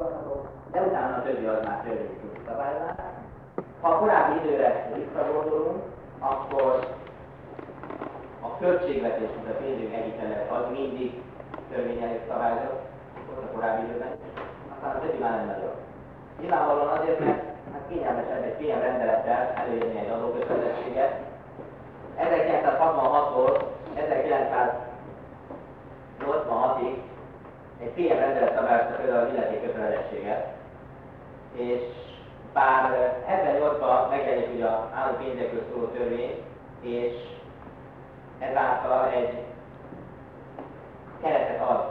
fogadható, de utána a többi az már törvényi szabályozás. Ha a korábbi időre visszagondolunk, akkor a költségvetés, mint a pénzügyi egyik az mindig törvényelő szabályozott, volt a korábbi időben, aztán a többi már nem nagyon. Nyilvánvalóan azért, mert hát kényelmesebb egy PM rendelettel előírni egy adókötelezettséget. 1966-tól 1986-ig egy PM rendelet szabályozta például az illetékötelezettséget, és bár 78-ban megjelenik ugye az állami pénzekről szóló törvény, és ezáltal egy keretet ad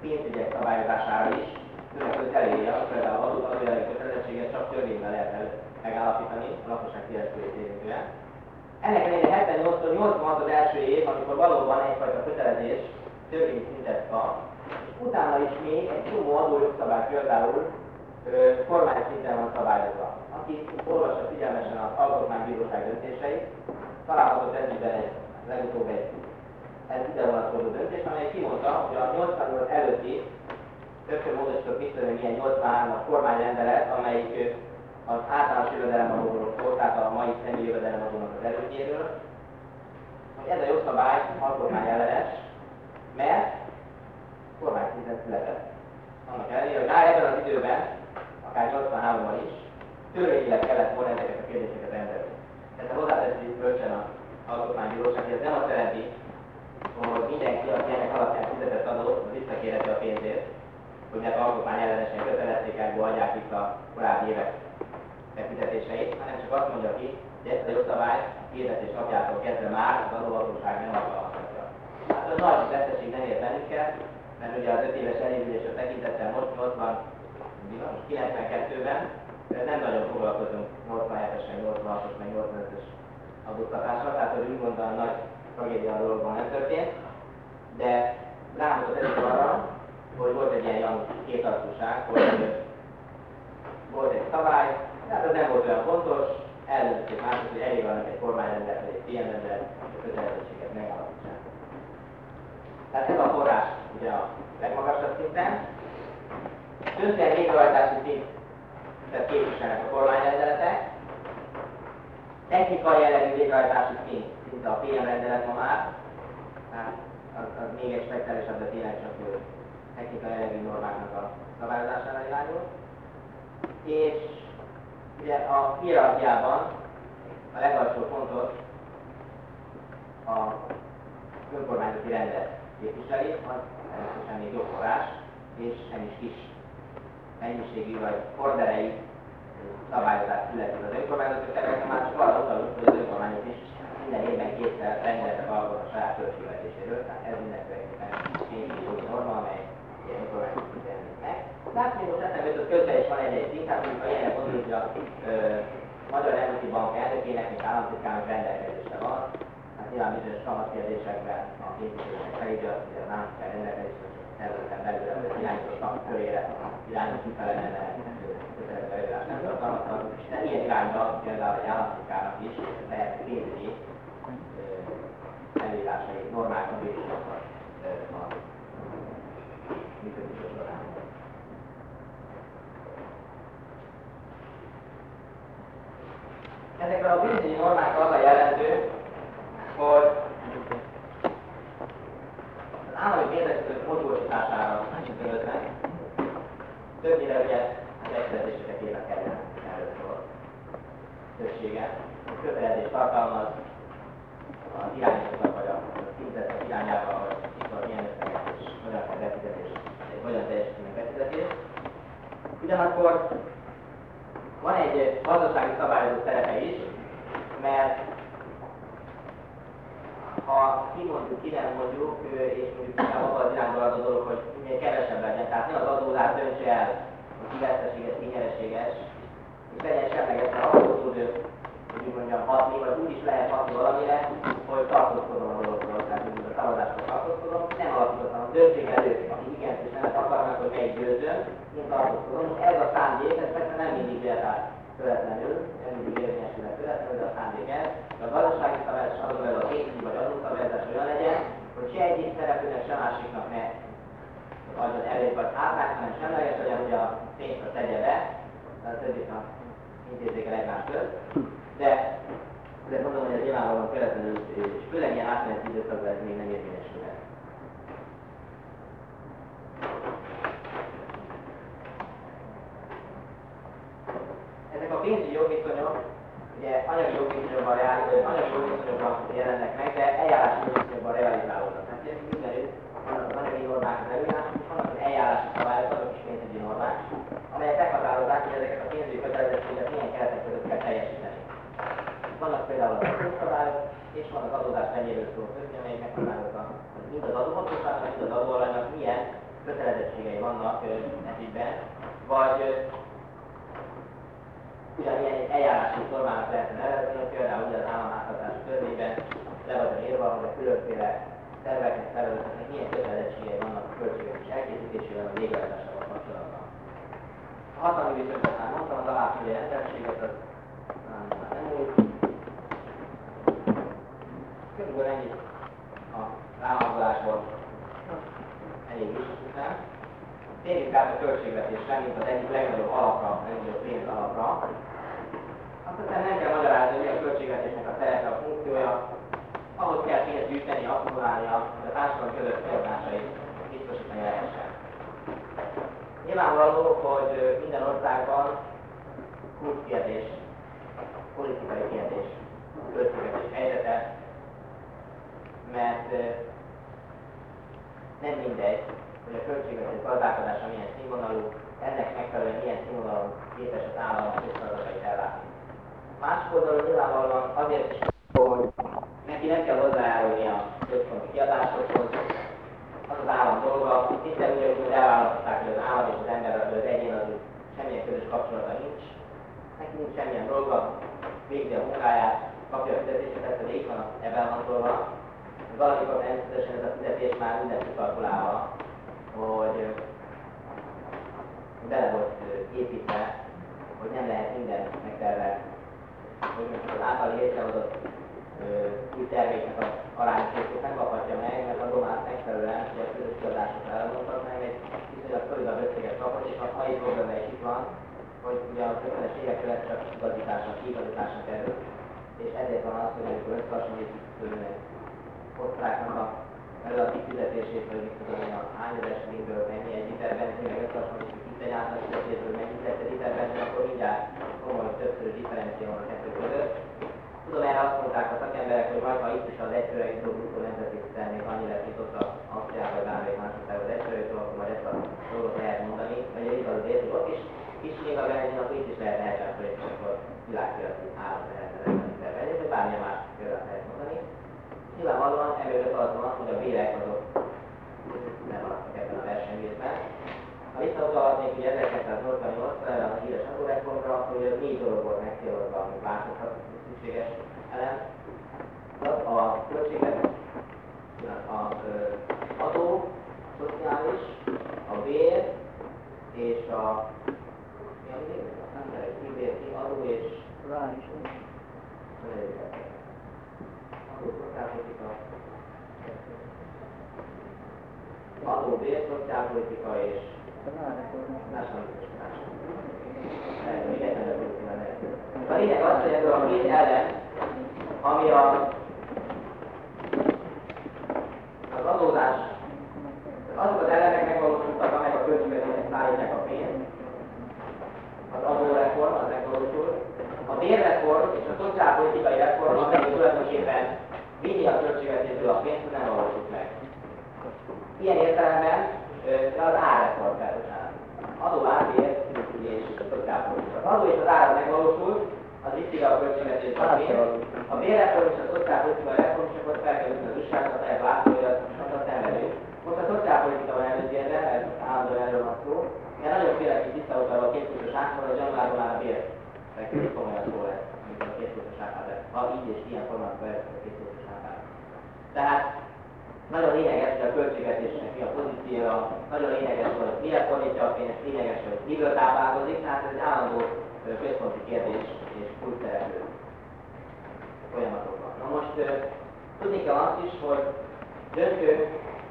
pénzügyek szabályozására is, főleg azt, például az adójellegű kötelezettséget csak törvényben lehet megállapítani a lakosság széleskörét érintően. Ennek ellenére 78 86 az első év, amikor valóban egyfajta kötelezés törvény szintet kap, utána is még egy csomó adójogszabály például kormány szinten van szabályozva. Aki olvassa figyelmesen az alkotmánybíróság döntéseit, találhatott ezügyben egy legutóbb egy ez ide vonatkozó döntés, amely kimondta, hogy a 88 előtti többször módosított tudom, milyen 83-as kormányrendelet, amelyik az általános jövedelemadóról szól, tehát a mai személyi jövedelemadónak az előnyéről, hogy ez a jogszabály alkotmány ellenes, mert kormány szinten született. Annak ellenére, hogy már ebben az időben, akár 83-ban is, törvényileg kellett volna ezeket a kérdéseket rendezni. Ez a hozzáteszés bölcsen a alkotmánybíróság, hogy ez nem azt jelenti, hogy mindenki, aki ennek alapján fizetett adót, visszakérheti a pénzét, hogy mert alkotmány ellenesen kötelezettségákból adják itt a korábbi évek befizetéseit, hanem csak azt mondja ki, hogy ezt a jogszabályt hirdetés napjától kezdve már az adóhatóság nem alkalmazhatja. Hát az nagy veszteség nem ér bennünket, mert ugye az 5 éves elévülésre tekintettel most 80, most 92-ben, nem nagyon foglalkozunk 87-esen, 86-os, meg 85-ös adóztatással, tehát hogy úgy gondolom nagy tragédia a dologban nem történt, de rámutat ez arra, hogy volt egy ilyen Janus kétartúság, hogy volt egy szabály, tehát ez nem volt olyan fontos, eldöntötték mások, hogy elég van egy kormányrendelet, egy PM rendelet, a kötelezettséget. Tehát ez a forrás ugye a legmagasabb szinten. Döntően végrehajtási szint, tehát képviselnek a kormányrendeletek. Technikai jellegű végrehajtási szint, szinte a PM rendelet ma már, tehát az, az még egy speciálisabb, de tényleg csak technikai jellegű normáknak a szabályozására irányul. És ugye a hierarchiában a legalsó pontot a önkormányzati rendet képviseli, az természetesen még jobb forrás, és nem is kis mennyiségű vagy orderei szabályozás születik az önkormányzati területen, már csak arra utalunk, hogy az önkormányzat is minden évben kétszer rendeletet alkot a saját költségvetéséről, tehát ez mindenféleképpen pénzügyi norma, amely ilyen önkormányzati jelenik meg. Tehát még most eszembe jutott közben is van egy egy szint, tehát mondjuk, ha ilyenek gondoljuk, hogy a Magyar Nemzeti Bank elnökének, mint államtitkárnak rendelkezésre van, hát nyilván bizonyos kamatkérdésekben a képviselőnek felírja, hogy az államtitkár rendelkezésre területen belül az irányító körére irányító kifele lenne kötelező előírás nem tartalmazhat, de ilyen irányba például egy államtitkárnak is lehet pénzügyi előírásai, normákat és a működése során. Ezekben a pénzügyi normák a jelentő, hogy az állami pénzeszközök mozgósítására működnek, többnyire ugye az egyszerűsített évek kellene erről szól. Többsége kötelezés tartalmaz az irányítóknak vagy a fizetők irányába, hogy mikor milyen összeget és hogyan kell befizetés, hogyan teljesíteni befizetést. Ugyanakkor van egy gazdasági szabályozó szerepe is, mert ha kimondjuk, ki nem mondjuk, és mondjuk nem abban az irányba az a dolog, hogy minél kevesebb legyen. Tehát ne az adózás döntse el, hogy ki veszteséges, ki nyereséges, és legyen semleges, mert ahhoz tud hogy úgy mondjam, hatni, vagy úgy is lehet hatni valamire, hogy tartózkodom a dologról, tehát úgy a szavazásról tartózkodom, nem alapítottam a döntség előtt, aki igen és nem akarnak, hogy melyik győzőn, én tartózkodom. Ez a szándék, ez persze nem mindig át követlenül, nem mindig érvényesül követlenül, de a szándék ez. De a gazdasági szabályozás azon belül a pénzügyi vagy adószabályozás olyan legyen, hogy se egyik szereplőnek, se másiknak ne adjon elég vagy hátrát, hanem semleges legyen, hogy a pénzt a tegye be, a többit a intézzék el egymás között. De, de mondom, hogy ez nyilvánvalóan keretlenül, és főleg ilyen átmeneti időszakban ez még nem érvényesülhet. Ezek a pénzügyi jogviszonyok, ugye anyagi jogviszonyokban, anyagi jogviszonyokban jelennek meg, de eljárási jogviszonyokban realizálódnak. Tehát mindenütt vannak az anyagi normák az előírások, és vannak az eljárási szabályok, azok is pénzügyi normák, amelyek meghatározzák, hogy ezeket a pénzügyi kötelezettségeket milyen keretek között kell teljesíteni. Vannak például az adószabályok, és vannak adózás mennyiről szóló törvény, amelyek meghatározza, hogy mind az adóhatóságnak, mind az adóalanynak milyen kötelezettségei vannak ez ügyben, vagy ugyanilyen eljárási formának lehetne hogy például ugye az államháztartási törvényben le van írva, hogy a különféle szerveknek, szervezeteknek milyen kötelezettségei vannak a költségvetés elkészítésével, a végrehajtásával kapcsolatban. A hatalmi viszonyokat már mondtam, az alapszüli rendszerséget, az már nem úgy. Körülbelül ennyit a ráhangolásból elég is után. Térjünk át a költségvetésre, mint az egyik legnagyobb alapra, legnagyobb pénz alapra. Azt hiszem nem kell magyarázni, hogy a költségvetésnek a szerepe, a funkciója, ahhoz kell pénzt gyűjteni, akkumulálnia, hogy a társadalom között kiadásait biztosítani lehessen. Nyilvánvaló, hogy minden országban kulcskérdés, politikai kérdés, költségvetés helyzete, mert nem mindegy, hogy a költségvetés gazdálkodása milyen színvonalú, ennek megfelelően milyen színvonalú képes az állam a közfeladatait ellátni. Másik oldalon nyilvánvalóan azért is, hogy neki nem kell hozzájárulni a központi kiadásokhoz, az az állam dolga, hiszen ugye, hogy elválasztották, hogy az állam és az ember, az egyén az semmilyen közös kapcsolata nincs, neki nincs semmilyen dolga, végzi a munkáját, kapja a fizetését, ez pedig van ebben van szólva. Valamikor természetesen ez a fizetés már minden kikalkulálva, hogy bele volt építve, hogy nem lehet minden megterve, hogy az által létrehozott új terméknek az arányosítét nem kaphatja meg, mert a domát megfelelően, hogy a közös kiadásokra elmondtak meg, egy viszonylag szolidabb összeget kapott, és a mai probléma is itt van, hogy ugye a 50-es évek között csak igazításra, kiigazításra kerül, és ezért van az, hogy amikor összehasonlítjuk osztráknak a relatív fizetését, vagy mit tudom én, a hány ezer shillingből mennyi egy liter benzin, meg összehasonlítjuk itt egy átlag fizetésből mennyi lett egy liter benzin, akkor mindjárt komoly többszörös differencia van a kettő között. Tudom, erre azt mondták a szakemberek, hogy majd ha itt is az egyfőre jutó bruttó nemzeti termék annyi lesz, ott a Ausztriában, vagy bármelyik más országban az egyfőre jutó, akkor majd ezt a dolgot lehet mondani. Vagy igaz az hogy ott is kis még a benzin, akkor itt is lehet 70 forint, és akkor világpiaci árat lehetne liter benzin, bármilyen más példát lehet mondani. Nyilvánvalóan emögött az van, hogy a bérek azok nem maradtak ebben a versenyvészben. Ha visszautalhatnék ugye 1988-ra a híres adóreformra, hogy az négy dolog volt megcélozva, amit változhat szükséges elem. A költségvetés, az adó, a szociális, a bér és a mi a ki bér, ki adó és rá is. Adó, szociálpolitika, adó, szociálpolitika és a lényeg az, hogy ebből a két ellen, ami a, az adózás, azok az elemek megvalósultak, amelyek a költségvetésnek szállítják a pénzt, az adóreform, az megvalósul, a bérreform és a szociálpolitikai reform, amely tulajdonképpen vinni a költségvetésből a pénzt, nem valósult meg. Ilyen értelemben az árreform kell adó árbér és szociálpolitika. Az adó és az ára megvalósul, az itt a költségvetésben a pénz. A bérreform és a szociálpolitika reform, és akkor felkerült az újságot, lehet látni, hogy az nem velünk. Most a szociálpolitika van előzérve, mert állandóan erről van szó. Én nagyon félek, hogy visszautalva a kétszős ágban, hogy januárban már a bér. Megkérdezik komolyan szó lesz, mint a kétszős ágban. Ha így és ilyen formában bevezetett a ágban. Tehát nagyon lényeges, hogy a költségvetésnek mi a pozíciója, nagyon lényeges, hogy mire fordítja a pénzt, lényeges, hogy miből táplálkozik, tehát ez egy állandó központi kérdés és úgy szereplő folyamatokban. Na most tudni kell azt is, hogy döntő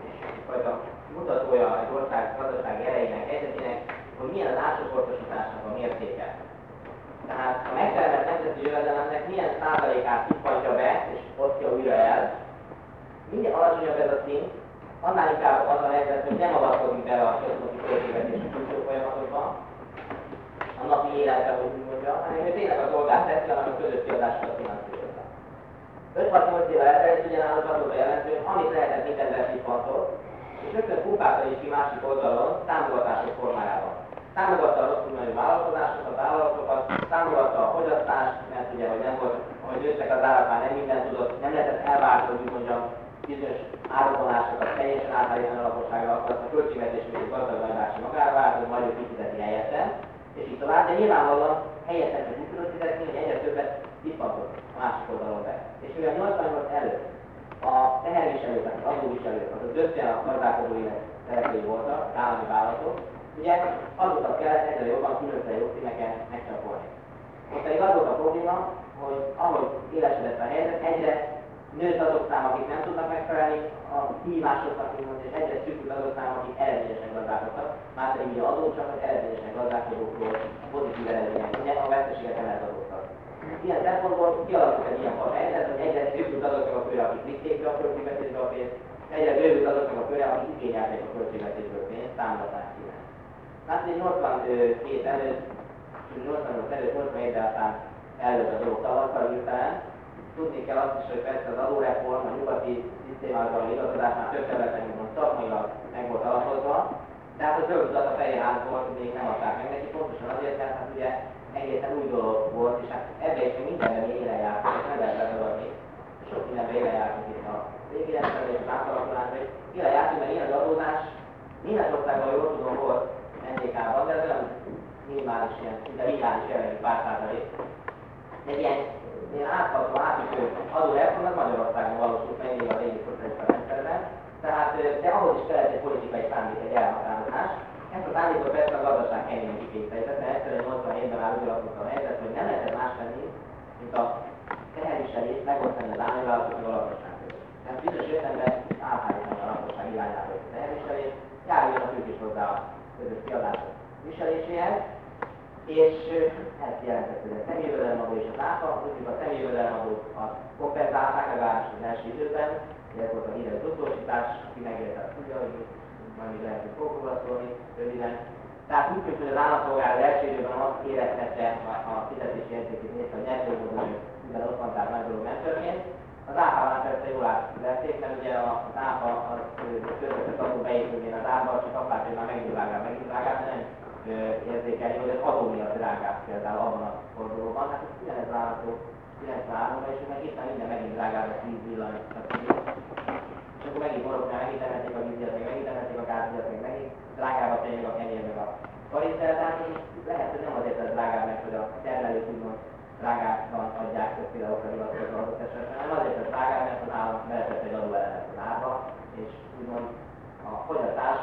és egyfajta mutatója egy ország átcsoportosításnak a mértéke. Tehát a megtermelt nemzeti jövedelemnek milyen százalékát kifagyja be, és osztja újra el. Minél alacsonyabb ez a szint, annál inkább az a helyzet, hogy nem avatkozik bele a központi költségvetési külső folyamatokban, a napi életbe, hogy úgy mondja, hanem ő tényleg a dolgát teszi, annak a közös kiadásokat finanszírozza. 5-6-8 éve ezelőtt ugyanálló azóta jelentő, amit lehetett mindenben szipantott, és rögtön pumpálta is ki másik oldalon támogatások formájában. Támogatta a rosszul vállalkozásokat, vállalatokat, támogatta a fogyasztást, mert ugye, hogy nem volt, hogy nőttek az árak, már nem minden tudott, nem lehetett elváltani, hogy mondjam, bizonyos árvonásokat teljesen átállítani a lakosságra, akkor a költségvetés még gazdag nagyvárosi magára vált, majd ő kifizeti helyette, és így tovább, de nyilvánvalóan hogy úgy tudott fizetni, hogy egyre többet tippantott a másik oldalon be. És mivel 88 előtt a teherviselők, az adóviselők, azok döntően a gazdálkodó élet szereplői voltak, az állami vállalatok, ugye azokat kellett egyre jobban különféle jogcímeken megcsapolni. Most pedig az volt a probléma, hogy ahogy élesedett a helyzet, egyre nőtt azok szám, akik nem tudnak megfelelni a kihívásoknak, és egyre szűkült azok szám, akik eredményesen gazdálkodtak, már pedig ugye adó csak az eredményesen gazdálkodókról pozitív eredmények, ugye a veszteséget nem adóztak. Ilyen szempontból kialakult egy ilyen helyzet, hogy egyre szűkült azoknak a körre, akik vitték be a költségvetésbe a pénzt, egyre bővült azoknak a körre, akik igényelték a költségvetésből pénzt, támogatást kíván. Hát 82 előtt, 88 előtt, 87 aztán előtt a dolog tavakkal hirtelen, tudni kell azt is, hogy persze az adóreform a nyugati szisztémával a igazodás már több területen, mint szakmailag meg volt alapozva, de hát a zöld a fehér házból még nem adták meg neki, pontosan azért, mert hát ugye egészen új dolog volt, és hát ebbe is mindenben még élen jártunk, és nem lehet megadni. Sok mindenben élen jártunk itt a régi rendszerben és átalakulásban, hogy élen jártunk, mert ilyen az adózás Németországban jól tudom volt NDK-ban, de olyan minimális, ilyen, szinte minimális jellegű pár százalék. Egy ilyen ilyen átható, átütő adóreform az Magyarországon valósult meg még a régi szocialista rendszerben, tehát, de ahhoz is kellett egy politikai szándék, egy elhatározás. Ezt a szándékot persze a gazdaság keményen kikényszerített, mert egyszerűen 87-ben már úgy alakult a helyzet, hogy nem lehetett más tenni, mint a teherviselést megosztani az állami vállalatok a lakosság között. Tehát bizonyos értelemben áthárítani a lakosság irányába a teherviselést, járuljanak ők is hozzá közös kiadások viseléséhez, és ezt jelentett, hogy a személyjövedelemadó és az áfa, tudjuk a személyjövedelemadót a kompenzálták legalábbis az első időben, ez volt a híres utolsítás, aki megérte a tudja, hogy majd még lehet, hogy fogok szólni röviden. Tehát úgy tűnik, hogy az állampolgár az első időben azt érezhette a, a fizetési értékét nézve, hogy nem mivel ott van, tehát nagy dolog nem történt. Az áfánál persze jól átvették, mert ugye az áfa az közvetett adó beépülvén az áfa, csak látja, hogy már megint drágább, megint drágább, nem érzékelni, hogy az adó miatt drágább például abban a fordulóban. Hát ez ugyanez várható 93-ban, és meg itt minden megint drágább a 10 villany, és akkor megint boroknál megint emelték a vízért, meg megint emelték a gázvizet, meg megint drágább a tényleg a kenyér, meg a karintel, tehát lehet, hogy nem azért ez drágább, mert hogy a termelők úgymond drágábban adják többféle okra hivatkozva adott esetben, hanem azért ez drágább, mert az állam beletett egy adóelemet az árba, és úgymond a fogyasztás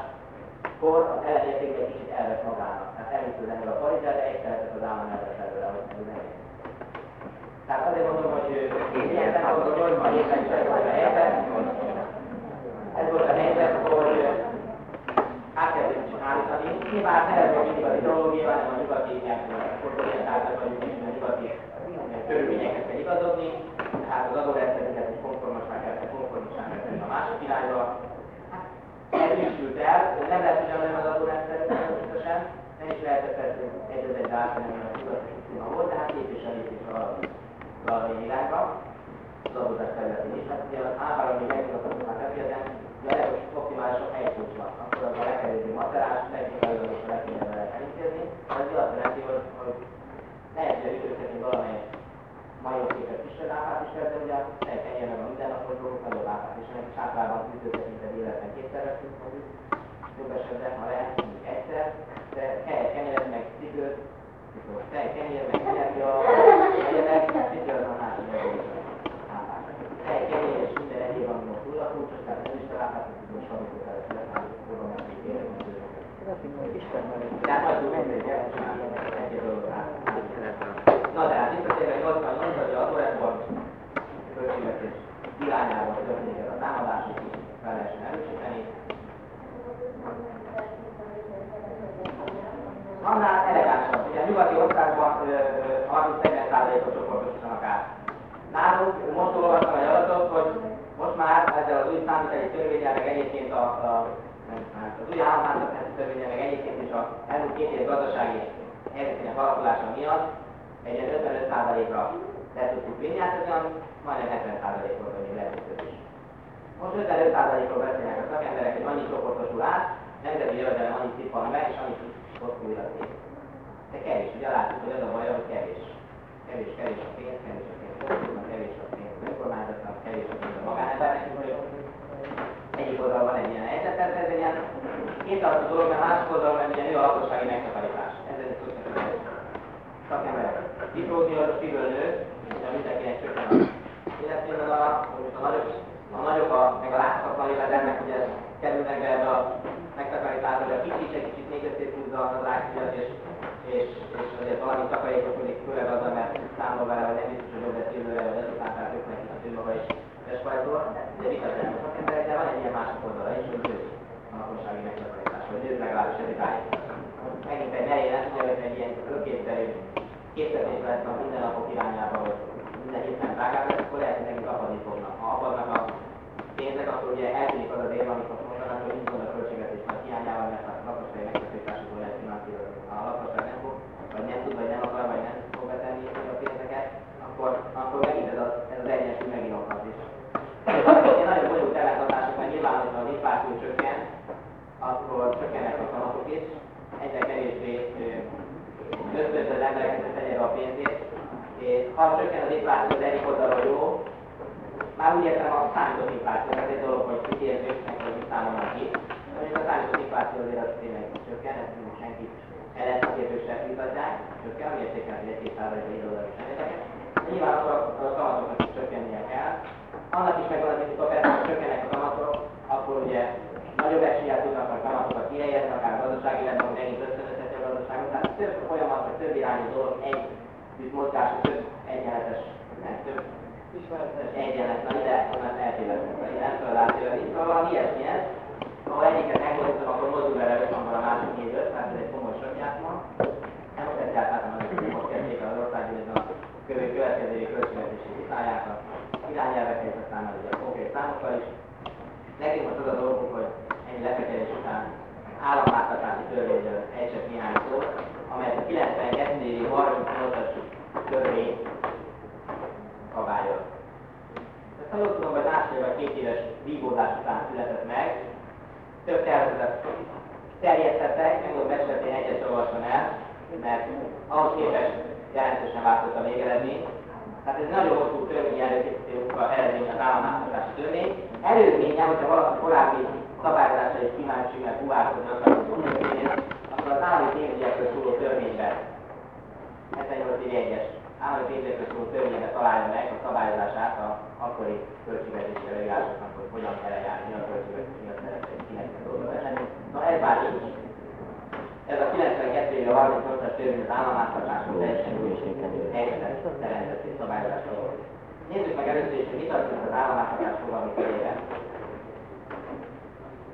kor az ellenértéke egy kicsit elvesz magának. Tehát elviszül ember a parizsát, de egyszer az állam elvesz előre, hogy ez nem Tehát azért mondom, hogy ilyen szempontból 80 évben is ez volt a helyzet. Ez volt a helyzet, hogy át kellett állítani. Nyilván nevezve mindig az ideológiával, hanem a nyugati ilyen fordulítáltak, vagy a nyugati körülményekhez kell igazodni. Tehát az adórendszerünket egy konformosság kell, konformosság a másik irányba elhűsült el, nem lehet ugyanolyan az adórendszer természetesen, nem is lehetett ez egy egy átvenni a nyugati szisztéma volt, tehát lépésre lépésre haladni valamilyen irányba, az adózás területén is. Hát ugye az általában még megnyugodhatunk már területen, de a legoptimálisabb helykulcs van, akkor az a lekerülő macerás, technikai adósra le kéne vele elintézni, ez azt jelenti, hogy, hogy lehet, hogy ütögetni valamelyik majom képet kisebb áfát is de ugye egy kenyérnek a mindennapos dolgok nagyobb áfát is, és általában ütögetni életben kétszer veszünk, mondjuk jobb esetben, ha lehet, mondjuk egyszer, de helyet kenyeret meg cipőt, tej kenyér meg energia, legyenek, cipő az a másik. Tej kenyér és minden egyéb, ami most túl a kulcsos, tehát nem is találhat, hogy most amikor először hát tudom, hogy kérem, tehát majd hogy egy dolgot át. Na de hát visszatérve 88 hogy a Toretbor költségvetés irányába történik ez a támadás, és fel lehessen erősíteni. Annál elegánsabb, ugye a nyugati országban 30-40%-ot csoportosítanak át. Nálunk most olvastam egy adatot, hogy most már ezzel az új számítási törvényel, meg egyébként a, a hát az új államháztartási törvényel, meg egyébként is a elmúlt két év gazdasági helyzetének alakulása miatt egy 55%-ra le tudtuk vinni, hát ez olyan majdnem 70%-ról vagy lehetőség is. Most 55%-ról beszélnek a szakemberek, hogy annyi csoportosul át, nemzeti jövedelem annyit cippan be, és annyit hosszú életét. De kevés, ugye látjuk, hogy az a baj, hogy kevés. Kevés, kevés a pénz, kevés a pénz, kevés a pénz önkormányzatnak, kevés a pénz a magánembernek, egyik oldalon van egy ilyen helyzet, tehát ez egy ilyen kétartú dolog, mert másik oldalon meg ugye nő a lakossági megtakarítás. Ez egy szociális szakemberek. Diplómiós kívül nő, de mindenkinek csökken a életében a, a nagyobb, a nagyobb a, meg a láthatatlan jövedelmek, ugye kerülnek be ebbe a megtakarításba, de a kicsi egy kicsit még összéthúzza az rákfiat, és, és, és azért valami takarékosodik, főleg azzal, mert számol vele, hogy nem biztos, hogy jobb lesz jövőre, ezután tehát ők neki a ő maga is esfajtól, de vitatják a szakemberek, de van egy ilyen másik oldala is, hogy nők a lakossági megtakarítás, vagy nők legalábbis ez idáig. Megint egy merénylet, ugye egy ilyen örképszerű képzetés lehet a mindennapok irányába, hogy minden héten drágább lesz, akkor lehet, hogy megint apadni fognak. Ha apadnak a pénzek, akkor ugye eltűnik az az érv, amit most mondanak, hogy nincs a költségvetés nagy hiányával, mert a lakossági megtakarításokból lehet finanszírozni. Ha a lakosság nem fog, vagy nem tud, vagy nem akar, vagy nem fog betenni a pénzeket, akkor, akkor megint ez az, ez az egyensúly megint okaz is. Egy nagyon bonyolult ellenthatások, mert nyilván, hogyha az infláció csökken, akkor csökkennek a kamatok is, egyre kevésbé ösztönz az embereket, hogy tegye a pénzét, és ha csökken az infláció, az egyik oldalról jó, már a infláció, ez egy dolog, hogy kitérzőknek, hogy mit számolnak ki, de a számított infláció azért az tényleg csökken, ezt senki ellenszakértők sem vitatják, csökken, ami értékel, hogy egy-két százalék egy sem érdekes. Nyilván akkor a kamatoknak is csökkennie kell. Annak is megvan az indítok, hogy csökkennek a kamatok, akkor ugye nagyobb eséllyel tudnak a kamatokat kihelyezni, akár gazdasági lesz, hogy megint összevezeti a gazdaságot. Tehát több folyamat, vagy több irányú dolog, egy mozgás, több egyenletes, nem több egyenlet, na ide, onnan eltévednek, vagy nem tudod átélni. Szóval valami ilyesmi ez, ahol egyiket megmozdítom, akkor mozdul 5, akkor a másik 4 5, tehát ez egy komoly sokjátma. Nem most egyáltalán az, hogy most kezdték az országgyűlésben a következő költségvetési vitájákat, irányelveket, aztán az ugye konkrét számokkal is. Nekünk most az a dolgunk, hogy ennyi lefekvés után államháztartási törvényről egy csak néhány szó, amelyet a 92. évi 38-as törvény szabályoz. Ez ha jól tudom, hogy másfél vagy két éves vívódás után született meg, több tervezetet terjesztettek, megmondom esetén egyet olvasom el, mert ahhoz képest jelentősen változott a végeredmény. Tehát ez nagyon hosszú törvény előkészítő eredmény az államháztartási törvény. Előzménye, hogyha valaki korábbi szabályozásra is kíváncsi, mert buvárkodni akar az unióként, akkor az állami pénzügyekről szóló törvényben, 78 1-es állami pénzekről szóló törvényben találja meg a szabályozását a akkori költségvetési előírásoknak, hogy hogyan kell eljárni, a költségvetés, mi a szerepet, kinek kell dolgozni. Na ez a 92 éve 38-as törvény az államháztartásról teljesen új helyzetet teremtett és szabályozásra volt. Nézzük meg először is, hogy mit adjuk az államháztartás fogalmi körében.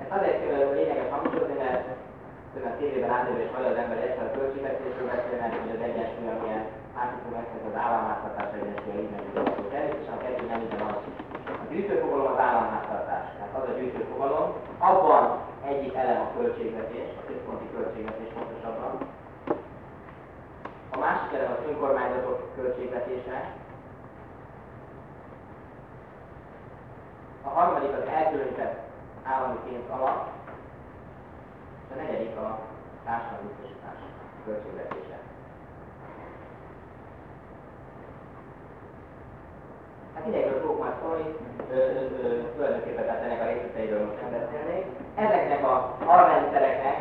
Ez azért lényeges hangsúlyozni, mert a tévében átérő és az ember egyszer a költségvetésről beszélnek, hogy az egyensúly, amilyen meg, hogy az államháztartás egyensúly igaz. Természetesen a kettő nem ugyanaz. A gyűjtőfogalom az államháztartás, tehát az a gyűjtőfogalom, abban egyik elem a költségvetés, a központi költségvetés pontosabban. A másik elem az önkormányzatok költségvetése. A harmadik az elkülönített állami pénz alap, és a negyedik a társadalmi biztosítás költségvetése. Hát idegről fogok már szólni, tulajdonképpen tehát ennek a részleteiről most nem beszélnék. Ezeknek a alrendszereknek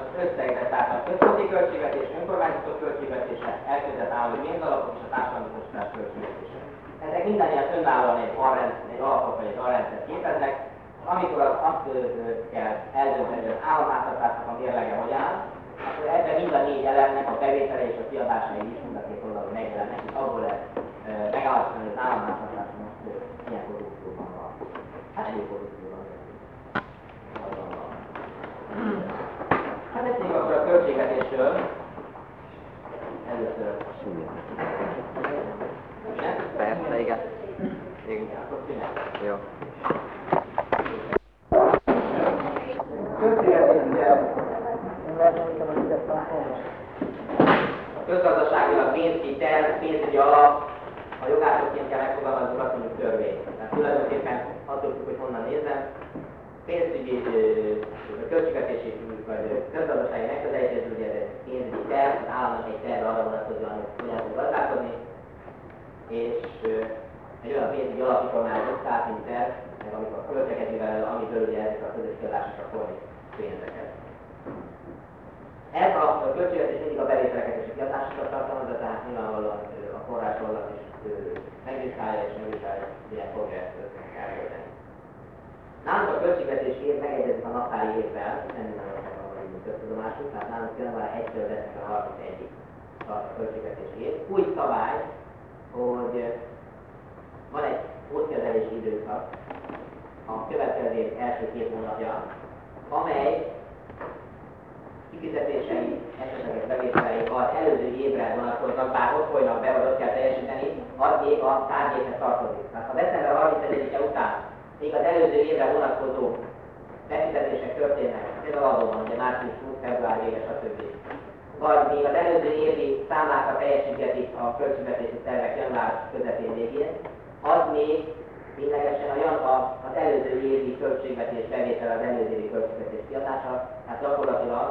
az összegre, tehát a központi költségvetés, önkormányzatok költségvetése, elkövetett állami pénzalapok és a társadalmi biztosítás költségvetése. Ezek minden ilyen önállóan egy, alrendszer, egy alapot vagy egy alrendszert képeznek, amikor az azt kell eldönteni, hogy az államháztartásnak a mérlege hogy áll, akkor ebben mind a négy elemnek a bevétele és a kiadásai is mind a két oldalon megjelennek, és abból lehet megállapítani, hogy az államháztartás most milyen korrupcióban van. Hát elég korrupcióban van. Hát beszéljünk akkor a költségvetésről. Először. Persze, igen. Igen. Akkor szünet. Jó. A közgazdaságilag pénzügyi terv, pénzügyi alap, a jogászokként kell megfogalmazni, azt mondjuk törvény. Tehát tulajdonképpen attól függ, hogy honnan nézem, pénzügyi, a költségvetési, vagy közgazdasági megközelítés, ugye ez egy pénzügyi terv, az államnak egy terv arra vonatkozóan, hogy hogyan tud gazdálkodni, és egy olyan pénzügyi alapítványról tehát, mint terv, meg amikor költekezni vele, amiből ugye ezek a közös kiadásokra fordít pénzeket. Ez a költségvetés mindig a bevételeket és a kiadásokat tartalmazza, tehát nyilvánvalóan a forrásollat is megvizsgálja és megvizsgálja, milyen fogja ezt elkölteni. Nálunk a költségvetés év megegyezik a naptári évvel, nem köztudomásunk, tehát nálunk január 1-től december 31-ig tart a költségvetés év. Új szabály, hogy van egy pótkezelési időszak, a következő év első két hónapja, amely kifizetései, esetleges bevételei az előző évre vonatkoznak, bár ott folynak be, vagy ott kell teljesíteni, az még a tárgyéhez tartozik. Tehát ha december 31-e után még az előző évre vonatkozó befizetések történnek, például adóban, ugye március 20, február vége, stb. Vagy még az előző évi számlákat teljesíthetik a költségvetési tervek január közepén végén, az még ténylegesen a, az előző évi költségvetés bevétel az előző évi költségvetés kiadása, tehát gyakorlatilag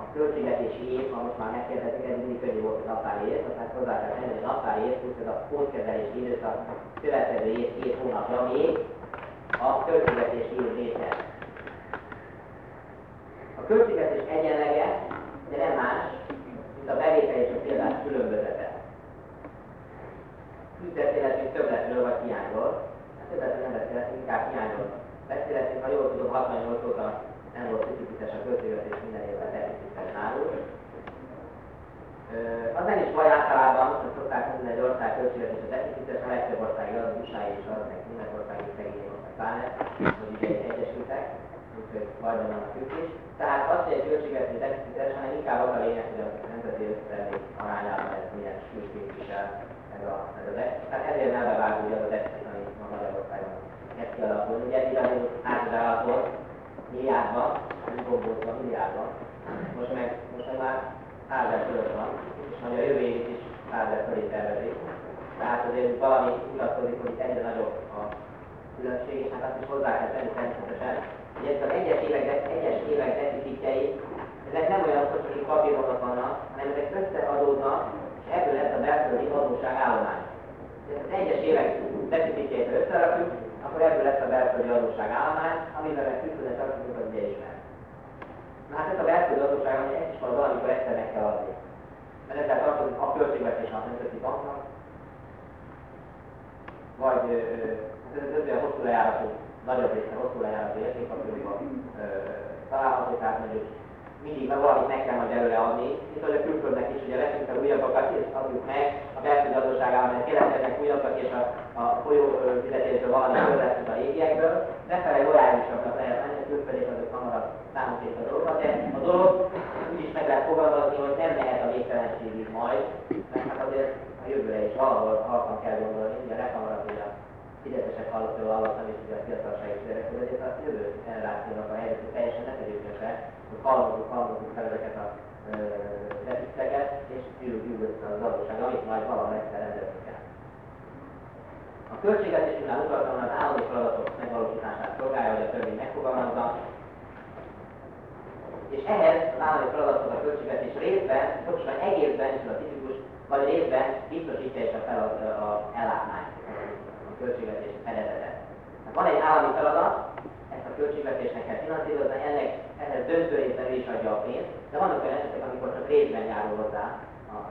a költségvetési év, ha most már megkérdezik, ez mindig könnyű volt a naptári év, tehát hozzá kell tenni, hogy a naptári év, plusz ez a pótkezelési időszak következő év két hónapja még a költségvetési év része. A költségvetés egyenlege, de nem más, mint a bevétel és a kiadás különbözete. Így beszélhetünk többletről vagy hiányról, hát többletről nem beszélhetünk, inkább hiányról. Beszélhetünk, ha jól tudom, 68 óta nem volt deficites a költségvetés minden évben deficites nálunk. Az nem is baj általában, hogy szokták mondani, egy ország költségvetés a deficites, a legtöbb ország az, az USA és az, meg Németország és szegény ország pláne, hogy ugye egyesültek, úgyhogy bajban vannak ők is. Tehát az, hogy egy költségvetés deficites, hanem inkább az a lényeg, hogy a nemzeti összetelmény arányában ez milyen súlyt képvisel ez a, ez a deficit. Tehát ezért nem bevágó, hogy az a deficit, ami a Magyarországon ez kialakul. Ugye eddig azért átdrálatot milliárdban, nem gomboltva milliárdban, most meg, most meg már százer fölött van, és majd a jövő évig is százer fölé tervezik. Tehát azért valami mutatkozik, hogy egyre nagyobb a különbség, és hát azt is hozzá kell tenni természetesen, hogy ez az egyes évek, egyes évek deficitjei, ezek nem olyan hogy papírokat vannak, hanem ezek összeadódnak, és ebből lesz a belföldi adóság állomány. Ez az egyes évek deficitjeit összerakjuk, akkor ebből lesz a belföldi adósság állomány, amivel meg különböző tartozókat ugye ismer. Na hát ez a belföldi adósság, ami egy is van valamikor egyszer meg kell adni. Mert ezzel tartozik a költségvetés a nemzeti banknak, vagy hát ez egy hosszú lejáratú, nagyobb része hosszú lejáratú értékpapírokban található, tehát mondjuk mindig meg valamit meg kell majd előre adni, hogy a külföldnek is ugye veszünk fel újabbakat, és adjuk meg. A belső mert keletkeznek újabbat, és a, a folyó fizetésből valami föl lesz a régiekből, befele lojálisabbnak lehet menni, a külföldék azok hamarabb számot a dolgokat, de a dolog úgy is meg lehet fogalmazni, hogy nem lehet a végtelenségig majd, mert hát azért a jövőre is valahol halkan kell gondolni, ugye leghamarabb, hogy a fizetesek hallottul hallottam, és ugye a fiatalság is érdeklődik, a jövő generációnak a helyzetét teljesen ne tegyük össze, hogy halmozunk, halmozunk fel ezeket a deficiteket, és gyűlő gyűlő az adóság, amit majd egyszer rendezni kell. A költségvetésünknál utaltam az állami feladatok megvalósítását szolgálja, hogy a törvény megfogalmazza, és ehhez az állami feladatok a költségvetés részben, pontosan egészben is a tipikus, vagy részben biztosítja is a, feladat, a ellátmányt, a költségvetési fedezetet. Van egy állami feladat, ezt a költségvetésnek kell finanszírozni, ennek ehhez döntő részben is adja a pénzt, de vannak olyan esetek, amikor csak részben járul hozzá az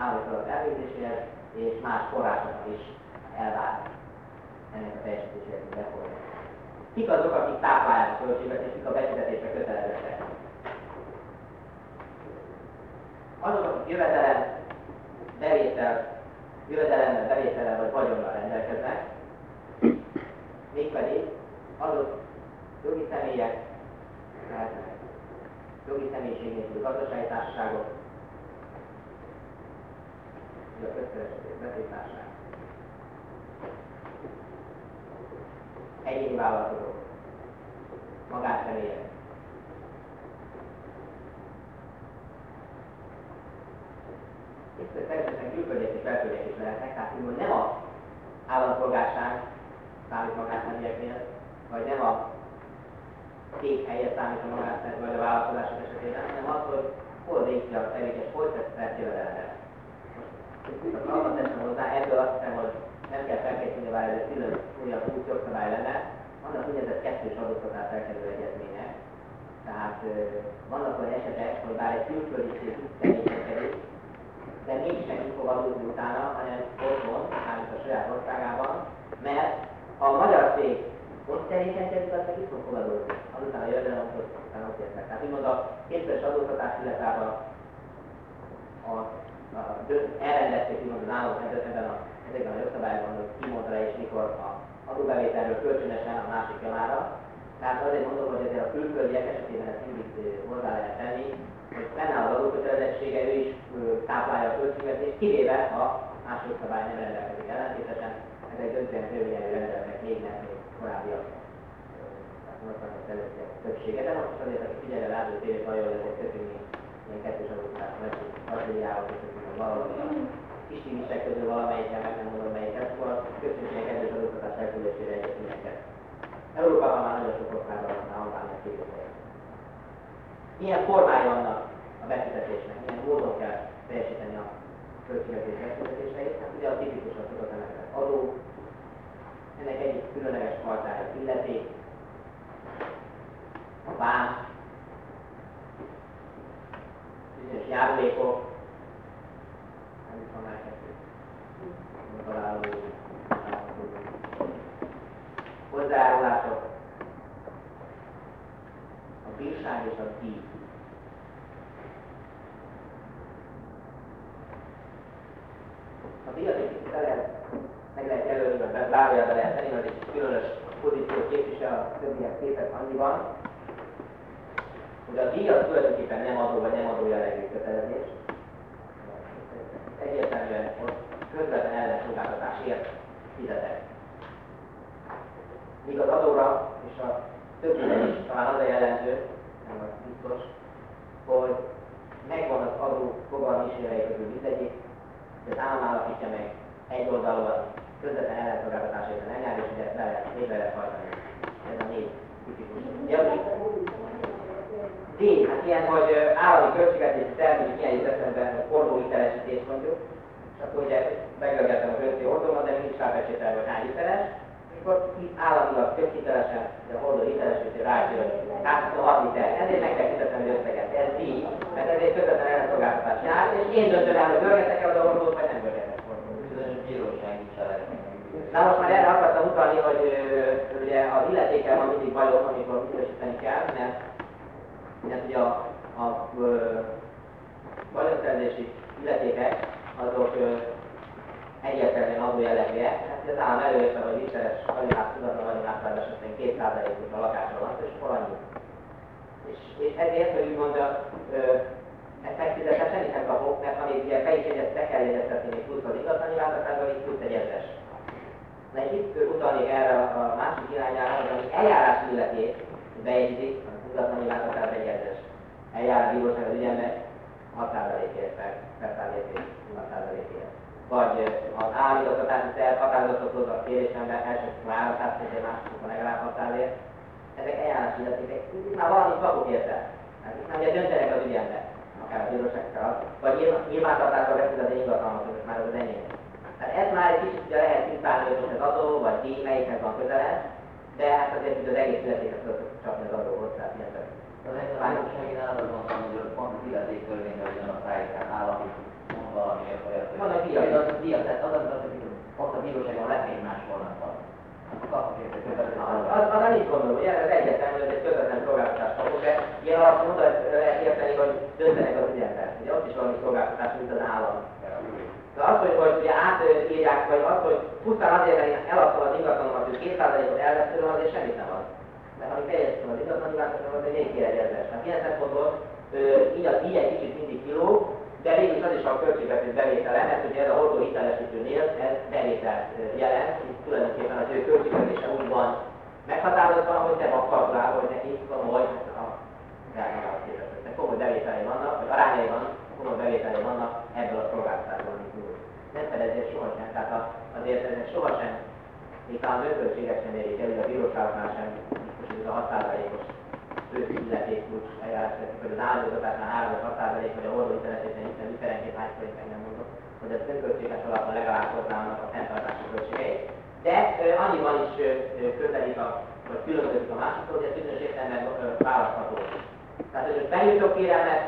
állami feladat elvégzéséhez, és más forrásokat is elvár ennek a teljesítéséhez befolyni. Kik azok, akik táplálják a költségvetést, kik a befizetésre kötelezettek? Azok, akik jövedelem, bevétel, jövedelemmel, bevétellel vagy vagyonnal rendelkeznek, mégpedig azok jogi személyek, lehetnek jogi személyiség nélkül gazdasági társaságok, a közkereskedés betétárság, egyéni vállalkozók, magánszemélyek, Itt természetesen külföldiek és belföldiek is lehetnek, tehát úgymond nem a állampolgárság számít magánszemélyeknél, vagy nem a két helyet számít a magánszemély, vagy a vállalkozások esetében, hanem az, hogy hol végzi a tevékeny, hol tett jövedelmet. Most azt teszem hozzá, ebből azt hiszem, hogy nem kell felkészülni, bár ez külön újabb új jogszabály lenne, vannak úgynevezett kettős adóztatás elkerülő egyezmények. Tehát vannak olyan esetek, hogy bár egy külföldi cég tevékenykedik, de mégsem így fog adózni utána, hanem otthon, mármint a saját országában, mert a magyar cég ott tevékenykedik, az meg itt fog fogadózni. Azután a jövedelem, ott utána ott értek. Tehát úgymond a kétszeres adóztatás, illetve a, a, a, elrendezték úgymond az államok ebben a, ezekben a jogszabályokban, hogy kimondta és mikor a adóbevételről kölcsönösen a másik javára. Tehát azért mondom, hogy ezért a külföldiek esetében ezt mindig hozzá lehet tenni, fennáll az adókötelezettsége, ő is táplálja a költségvetést, kivéve a másik szabály nem rendelkezik ellentétesen, ezek döntően törvényelő rendeletek még nem, még korábbiak. Többsége, de most azért, aki figyelje rá, hogy tényleg nagyon ezért kötünk ilyen kettős adóztatás, vagy Brazíliával kötünk valahol kis tímisek közül valamelyiken, meg nem mondom melyiket, akkor kötünk ilyen kettős adóztatás elküldésére egyet mindenket. Európában már nagyon sok országban van a Albánia képviselő. Milyen formái vannak a befizetésnek, milyen módon kell teljesíteni a költségvetés befizetéseit? Hát ugye a tipikusan tudod ennek adó, ennek egyik különleges fajtája illeték, a vám, bizonyos járulékok, nem is van már kettő, találó, hozzájárulások, a bírság és a díj. A díjat egy kicsit lehet, meg lehet jelölni, mert zárójelbe lehet tenni, mert egy különös pozíciót képvisel a többiek képet annyiban, hogy a díj az tulajdonképpen nem adó vagy nem adó jellegű kötelezés. Egyértelműen ott közvetlen ellenszolgáltatásért fizetek míg az adóra és a többire is talán az a jellemző, nem az biztos, hogy megvan az adó fogalmi ismerei közül mindegyik, hogy az állam állapítja meg egy oldalon közvetlen ellenszolgáltatásért nem jár, és ugye le lehet, végre lehet hajtani. Ez a négy tipikus. Tény, hát ilyen, hogy állami költségvetési termék ilyen jut eszembe, hordó hitelesítés mondjuk, és akkor ugye megölgetem a költségvetési hordómat, de nincs felpecsételve, hogy hány hiteles, akkor államilag tök hitelesen, de hordó hitelesíti rájön, 6 liter. Ezért meg kell fizetni az összeget. Ez így, mert ezért közvetlen elszolgáltatás jár, és én döntöm el, hogy görgetek el a hordót, vagy nem görgetek Bizonyos bíróság is Na most már erre akartam utalni, hogy ugye az illetékel van mindig bajok, amikor biztosítani kell, mert, mert ugye a, a, a vagyonszerzési illetékek azok egyértelműen adó jellegűek, hát az állam előírta, hogy literes vagyonát tudatlan vagyonát esetén 2%-ot a lakásra van, és hol annyi. És, és ezért, hogy úgymond a, ö, ezt megfizethessen, hiszen kapok, mert amíg ugye be is be kell jegyeztetni még plusz az ingatlani változásban, így plusz egy ezres. Na itt utalnék erre a, a másik irányára, hogy ami eljárás illetét bejegyzik, az ingatlani változás egy ezres. Eljárás bíróság az ügyemnek 6%-ért per, szállépés, 6%-ért vagy az állítottatási szerv határozatot hoz a kérésemben, elsősorban állatásként, másokban legalább határért. Ezek eljárási illetékek, itt már valamit kapok érte. Hát itt már ugye döntenek az ügyembe, akár a bírósággal, vagy nyilvántartásra veszik az ingatlanot, hogy már az enyém. Tehát ez már egy kicsit ugye lehet tisztálni, hogy most az adó, vagy díj, melyiknek van közeled, de hát azért hogy az egész illetéket tudod csapni az adóhoz, tehát ilyen Az egy bíróságinál arra gondoltam, hogy pont az illetéktörvényben jön a tájékán állami valamiért olyat. Van egy díj, az a díj, tehát az az, hogy ott a bíróságon egy más holnapban. Az, az nem így gondolom, ugye ez egyértelmű, hogy egy közvetlen szolgáltatást kapok, de ilyen alapon oda lehet érteni, hogy döntenek az ügyemben. Ugye ott is valami szolgáltatás, mint az állam. De az, hogy, hogy ugye átírják, vagy az, hogy pusztán azért, mert én eladtam az ingatlanomat, hogy 2%-ot elvesztőről, azért semmit nem ad. Mert ha teljesítem az ingatlan ingatlanomat, akkor még kérdezes. Tehát ilyen szempontból így, az, így egy kicsit mindig kiló, de végül az is a költségvetés bevétele, mert ugye ez a hordó hitelesítőnél ez bevételt jelent, hisz tulajdonképpen az ő költségvetése úgy van meghatározva, hogy te akarod rá, hogy neki komoly, a drágával képest, komoly bevételei vannak, vagy arányai vannak, komoly bevételei vannak ebből a szolgáltatásból. ezért sohasem, tehát azért ezek sohasem, még talán önköltséget sem érik el, a bíróságnál sem, most ez a 6%-os főilletékkulcs eljárás, hogy az áldozatásnál 3-6%, vagy a hordó hitelesíteni, hiszen literenként hány forint meg nem mondok, hogy ez önköltséges alapon legalább hozzáannak a fenntartási költségeit. De annyiban is közelít a, vagy különbözik a másoktól, hogy ez bizonyos értelemben választható. Tehát, hogy benyújtok kérelmet,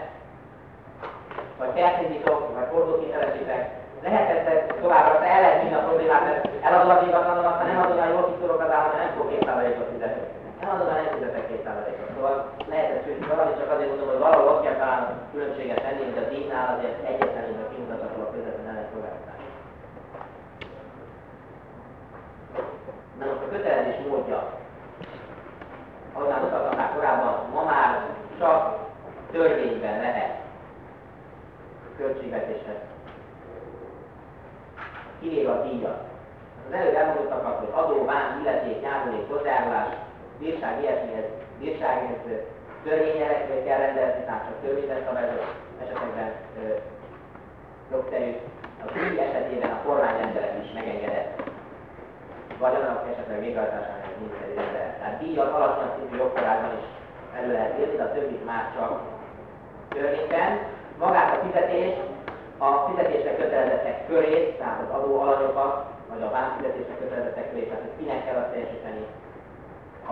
vagy felszindítok, vagy fordulóképtelesítek, lehet ezt továbbra el lehet a problémát, mert eladom az ingatlanomat, ha nem adom, jól kiszorok az állam, nem fog két százalékot fizetni. Nem adom, nem fizetek két százalékot. Szóval lehet ezt hogy valami, csak azért mondom, hogy valahol ott kell talán különbséget tenni, hogy a díjnál azért egyetlenül kimutatható a közvetlen ellen szolgáltatás. Na most a kötelezés módja, ahogy már korábban, ma már csak törvényben lehet költségvetéshez kivéve a díjat. Az előbb elmondottakat, hogy adó, vám, illeték, járulék, hozzájárulás, bírság ilyesmihez, bírsághez törvényelekre kell rendelni, tehát csak törvényben szabályozott esetekben jogterű. A díj esetében a kormányrendelet is megengedett. Vagy annak esetleg végrehajtásának mindszerű rendelet. Tehát díjat alacsony szintű jogkorában is elő lehet írni, de a többit már csak törvényben. Magát a fizetést a fizetésre kötelezettek körét, tehát az adó alanyokat, vagy a vámfizetésre kötelezettek körét, tehát kinek kell azt teljesíteni,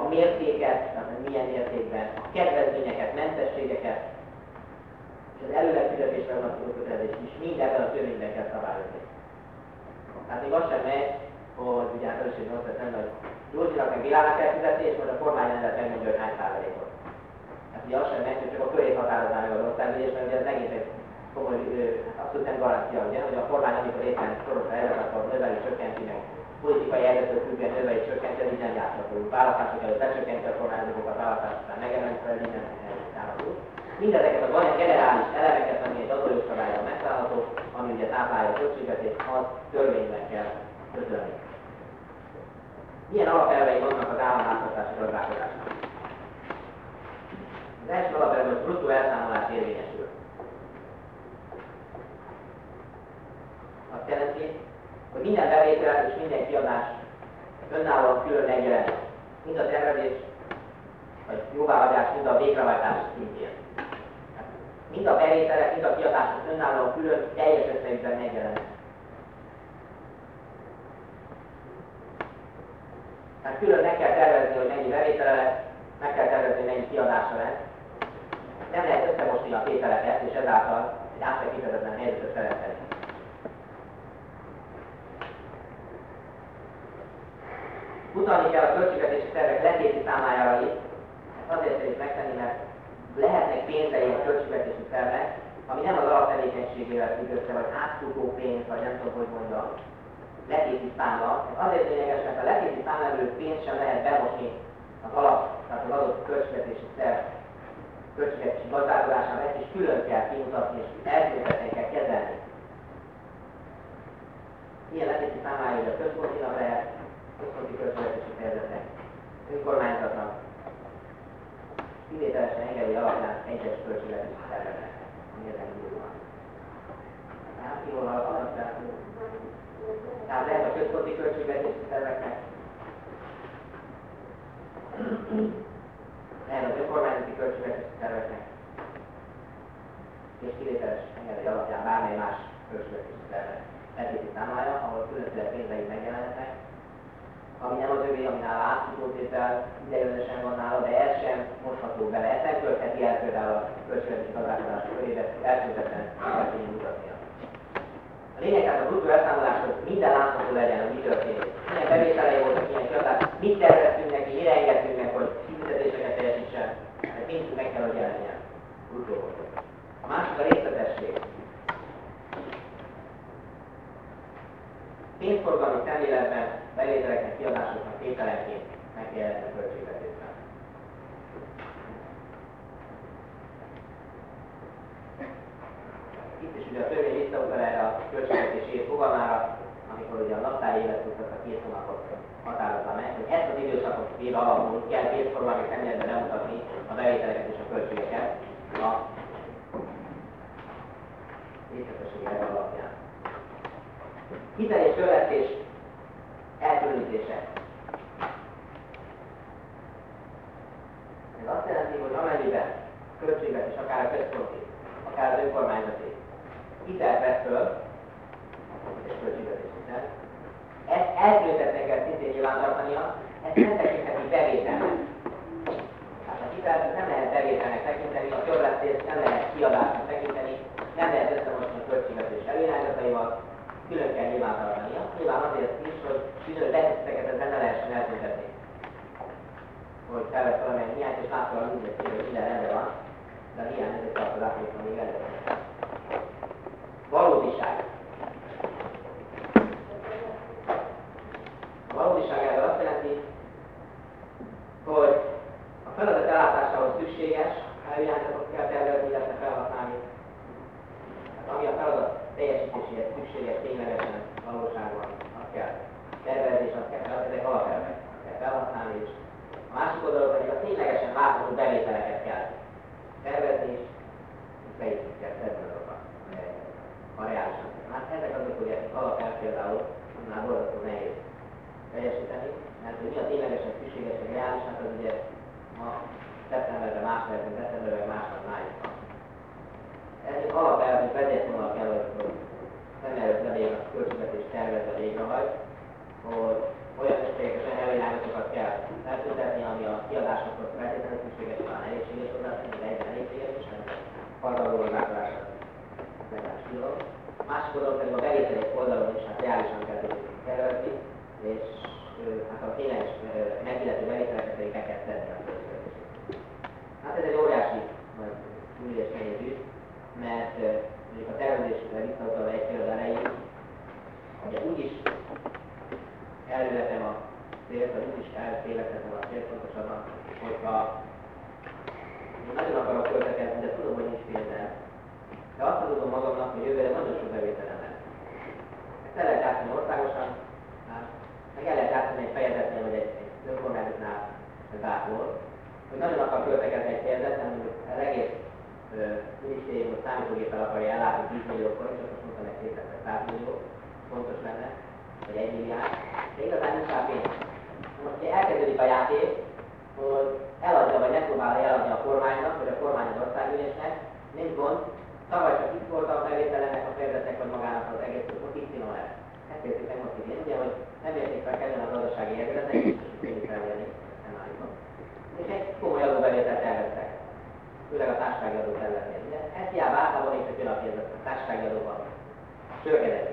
a mértéket, hogy milyen mértékben, a kedvezményeket, mentességeket, és az előleg fizetésre vonatkozó kötelezés is mind ebben a törvényben kell szabályozni. Tehát még az sem megy, hogy ugye hát először azt nem, hogy Gyurcsinak meg Világnak kell fizetni, és majd a kormányrendelet megmondja, hogy hány százalékot. Hát ugye az sem megy, hogy csak a körét határozná meg az országgyűlés, mert ugye ez megint egy komoly, abszolút nem garancia, ugye, hogy a kormány, amikor éppen soros helyzet, akkor növeli, csökkenti meg politikai helyzettől függően ez így nem játszható. Választások előtt becsökkenti a kormányokat, választások után megemelni nem játszható. Mindezeket az olyan generális elemeket, ami egy adójogszabályon megtalálható, ami ugye táplálja a költségvetést, az törvényben kell közölni. Milyen alapelvei vannak az államháztartási gazdálkodásnak? Az első alapelve, hogy bruttó elszámolás érvényesül. azt jelenti, hogy minden bevétel és minden kiadás önállóan külön megjelenik. Mind a tervezés, vagy jóváhagyás, mind a végrehajtás szintjén. Mind a bevételek, mind a kiadások önállóan külön teljes összegükben megjelennek. Tehát külön meg kell tervezni, hogy mennyi bevétele lesz, meg kell tervezni, hogy mennyi kiadása lesz. Nem lehet összemosni a tételeket, és ezáltal egy áttekíthetetlen helyzetet teremteni. Utalni kell a költségvetési tervek letéti számára is, azért kell megtenni, mert lehetnek pénzei a költségvetési tervek, ami nem az alaptevékenységével függ össze, vagy átfutó pénz, vagy nem tudom, hogy mondjam, letéti számla. Azért lényeges, mert a letéti számlevő pénzt sem lehet bemosni az alap, tehát az adott költségvetési terv költségvetési gazdálkodásán ezt is külön kell kimutatni, és elképzelhetően kell kezelni. Ilyen letéti számlája, hogy a központinak lehet, központi költségvetési fejezetnek, önkormányzatnak, kivételesen engedély alapján egyes költségvetési terveknek, ami ezen kívül van. Tehát jól hallgatok, tehát lehet a központi költségvetési terveknek, lehet az önkormányzati költségvetési terveknek, és kivételes engedély alapján bármely más költségvetési tervek betéti számlája, ahol különféle pénzei megjelenhetnek, ami nem az övé, ami nála átfutótétel, ideiglenesen van nála, de ez sem mosható bele. Ez nem el például a költségvetési gazdálkodás körébe, elsőzetlen tudni mutatnia. A lényeg tehát a bruttó elszámolás, hogy minden látható legyen, hogy mi történik. Milyen bevételei voltak, milyen kiadás, mit terveztünk neki, mire engedtünk meg, hogy fizetéseket teljesítsen. Ez mind meg kell, hogy jelenjen. Bruttó A másik a részletesség. pénzforgalmi szemléletben bevételeknek, kiadásoknak tételenként meg kell jelenni a költségvetésben. Itt is ugye a törvény visszautal erre a költségvetési év fogalmára, amikor ugye a naptári életutat a két hónapot határozza meg, hogy ezt az időszakot véve alapul kell pénzforgalmi szemléletben bemutatni a bevételeket és a költségeket a részletessége alapján. Hitel és törlesztés elkülönítése. Ez azt jelenti, hogy amennyiben költségvetés, akár a központi, akár az önkormányzati hitelt vesz föl, és költségvetés hitel, ezt elkülönítetnek kell szintén nyilvántartania, ezt nem tekintheti bevételnek. Hát a hitelt nem lehet bevételnek tekinteni, a törlesztést nem lehet kiadásnak tekinteni, nem lehet összemosni a költségvetés előirányzataival, külön kell nyilvántartania. Nyilván azért is, hogy bizonyos deficiteket ezzel ne lehessen eltüntetni. Hogy felvett valamilyen hiányt, és látszólag mindegy, hogy minden rendben van, de a hiány ezért tartozás még még rendben van. Valódiság. Elkezdődik a játék, hogy eladja, vagy megpróbálja eladni a kormánynak, vagy a kormány az országgyűlésnek, nincs gond, tavaly csak itt volt a bevételemnek a fejezetnek, vagy magának az egész, most itt finom lesz. Ezt értik meg most idén, hogy nem érték fel kellene a gazdasági érvezetnek, és így felélni, nem állítom. És egy komoly adóbevételt terveztek főleg a társasági adó területén. De ez hiába általában egy olyan pénz, a társasági adóban sörgedett.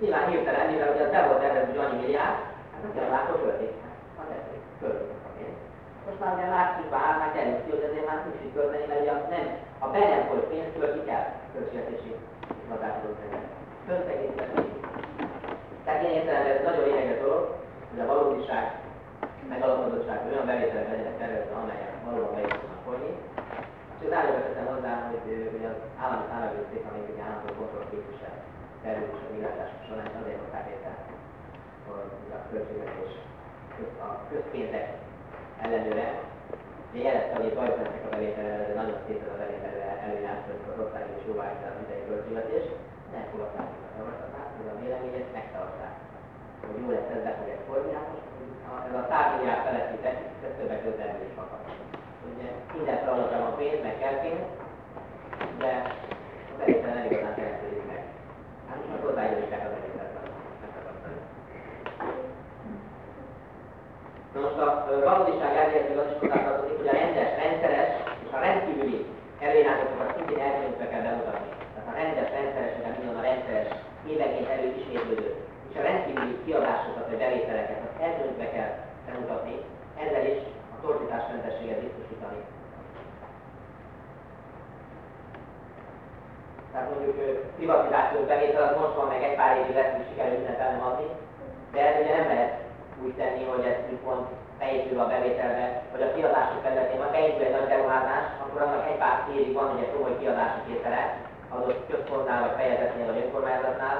Nyilván hirtelen, mivel ugye az be volt tervező, hogy annyi milliárd, hát nem kell látni, költik. Pénzt. Most már ugye már került ki, hogy azért már nincs így költeni, mert ugye nem, a be nem folyt pénzt költik el költségvetési szerint. Összegészíteni. Tehát ilyen értelemben ez nagyon lényeges dolog, hogy a valódiság, megalapozottság olyan bevételek legyenek tervezve, amelyek valóban is tudnak folyni, csak rájövettem hozzá, hogy ugye az állami számövőszék, amelyik ugye állandó kontroll képvisel terülés a világások során, azért hozták létre, hogy a költségvetés a közpénzek ellenőre, ugye jelezte, hogy itt lesznek a bevételre, de nagyon szép ez a bevételre előjárt, hogy az ország is jóvá az idei költségvetés, nem fogadták a javaslatát, hogy a véleményet megszavazták. Hogy jó lesz ez, be fogják fordulni, ez a 100 milliárd feletti deficit, ez többek között ebből is fakad ugye minden feladatra van pénz, meg kell pénz, de a bevétel nem igazán teremtődik meg. Hát most már hozzájövőkkel a bevételben Na most a valódiság elvéletől az is hozzátartozik, hogy a rendes, rendszeres és a rendkívüli előirányzatokat szintén elkülönítve kell bemutatni. Tehát a rendes, rendszeres, vagy minden a rendszeres, évenként elő ismétlődő, és a rendkívüli kiadásokat vagy bevételeket azt elkülönítve kell bemutatni, ezzel is torzításmentességet biztosítani. Tehát mondjuk privatizációs bevétel az most van meg egy pár évig lesz, hogy sikerül mindent adni, de ez ugye nem lehet úgy tenni, hogy ez pont beépül a bevételbe, vagy a kiadások területén, ha beépül egy nagy beruházás, akkor annak egy pár évig van egy komoly kiadási kétele, adott központnál, vagy fejezetnél, vagy önkormányzatnál,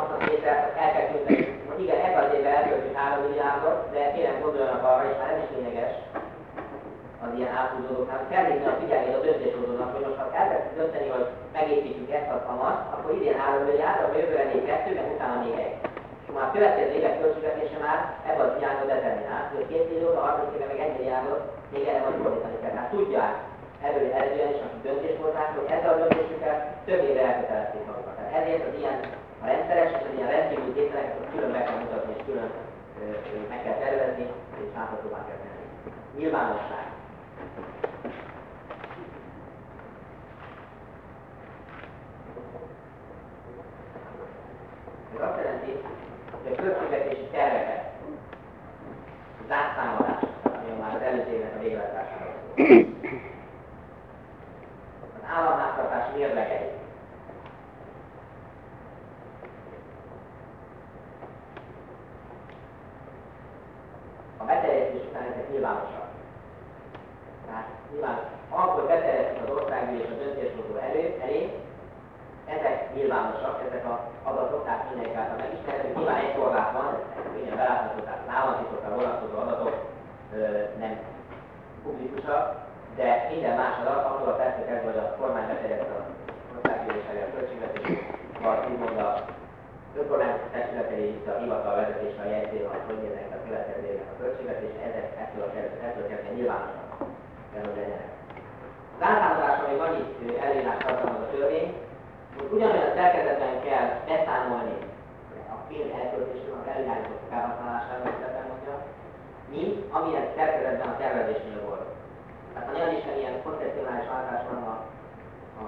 azt a tételt el kell küldeni, hogy igen, ebben az évben elköltünk 3 milliárdot, de kérem gondoljanak arra, és már nem is lényeges az ilyen áthúzódóknál, kell hívni a figyelmét a döntéshozónak, hogy most ha elkezdjük dönteni, hogy megépítjük ezt, azt, azt, akkor idén 3 milliárd, akkor jövőre még 2, meg utána még egy. Már a következő évek költségvetése már ebben az irányba determinált, hogy két millió, a harmadik éve meg egy milliárdot még erre van fordítani kell. Hát tudják erről eredően is, akik döntéshozák, hogy ezzel a döntésükkel több éve elkötelezték magukat. Tehát ezért az ilyen a rendszeres és az ilyen rendkívüli tételeket külön be kell mutatni, és külön meg kell tervezni, és láthatóvá kell tenni. Nyilvánosság. Ez azt jelenti, hogy a költségvetési terveket, zárszámadás, ami már az előző évnek a végrehajtására az államháztartás mérlegei, a beterjesztés után ezek nyilvánosak. Tehát nyilván, akkor beterjesztünk az országgyűlés a döntéshozó elő, elé, ezek nyilvánosak, ezek az adatok, tehát mindenki által megismerhetők. Nyilván egy korlát van, könnyen belátható, tehát államtitokra vonatkozó adatok ö, nem publikusak, de minden más adat, attól a persze kezdve, hogy a kormány beterjeszt az országgyűlés elé a költségvetés, vagy úgymond a önkormányzati testületei a hivatal vezetése a jegyzével, hogy néznek a következő évnek a költségvetés, ezek ettől a ettől kezdve nyilvánosak kell, hogy legyenek. Az általánosásban még annyit előírás tartalmaz a törvény, hogy ugyanolyan szerkezetben kell beszámolni a film elköltésről, az előirányzatok felhasználásáról, hogy mondja, mint amilyen szerkezetben a tervezésnél volt. Tehát ha nagyon is ilyen koncepcionális váltás van a, a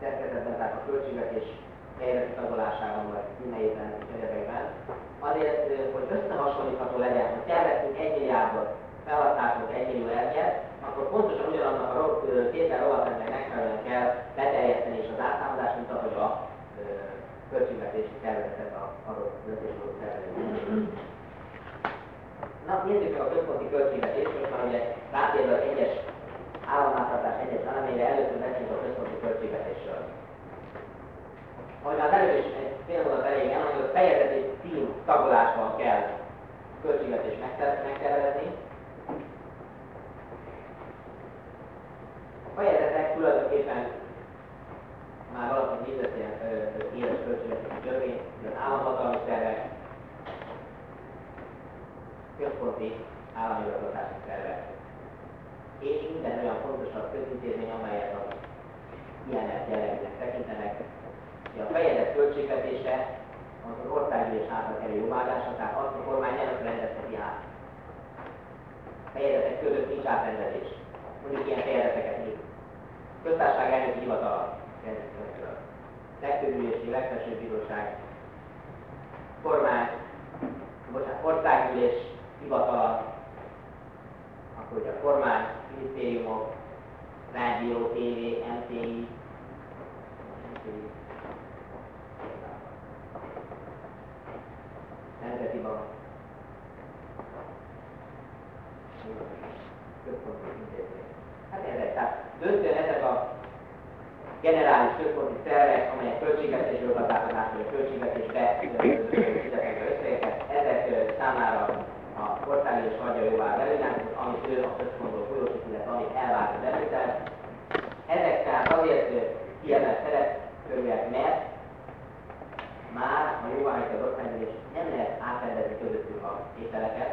szerkezetben, tehát a költségvetés helyzeti tagolásában, vagy minden évben, egyebekben, azért, hogy összehasonlítható legyen, hogy terveztünk egy milliárdot, felhasználtunk egy millió egyet, akkor pontosan ugyanannak a tétel rovatrendszer megfelelően kell beterjeszteni és az átszámadás, mint ahogy a költségvetési tervezet a adott döntéshozó tervezet. Na, nézzük meg a központi költségvetést, most már ugye rátérve az egyes államháztartás egyes elemére, először beszélünk a központi költségvetésről. Ahogy már előbb is egy fél mondat elég hogy a fejezeti cím tagolásban kell a költségvetést megtervezni. A fejezetek tulajdonképpen már valaki nézett ilyen éles költségvetési törvény, az államhatalmi szervek, központi állami szervek, és minden olyan fontosabb közintézmény, amelyet a kiemelt jellegűnek tekintenek. A fejezet költségvetése az az országgyűlés által kerül jóvágyása, tehát azt a kormány nem rendezheti át. Fejezetek között nincs átrendezés. Mondjuk ilyen fejezeteket mint köztársaság elnöki hivatala legfőülési, legfelsőbb bíróság, kormány, bocsánat, országgyűlés hivatala, akkor ugye a kormány, minisztériumok, rádió, tévé, MTI, Nemzeti Bank, központi intézmény. Hát ezek, tehát döntően ezek a generális központi szervek, amelyek vagy a költségvetésbe fizetnek összegeket, ezek számára a országgyűlés hagyja jóvá előnyákat, amit ő a központból folyósít, illetve amit elvált az előtel. Ezek tehát azért kiemelt szerepkörűek, mert már a jóváhagyta az országgyűlés nem lehet átrendezni közöttük a tételeket,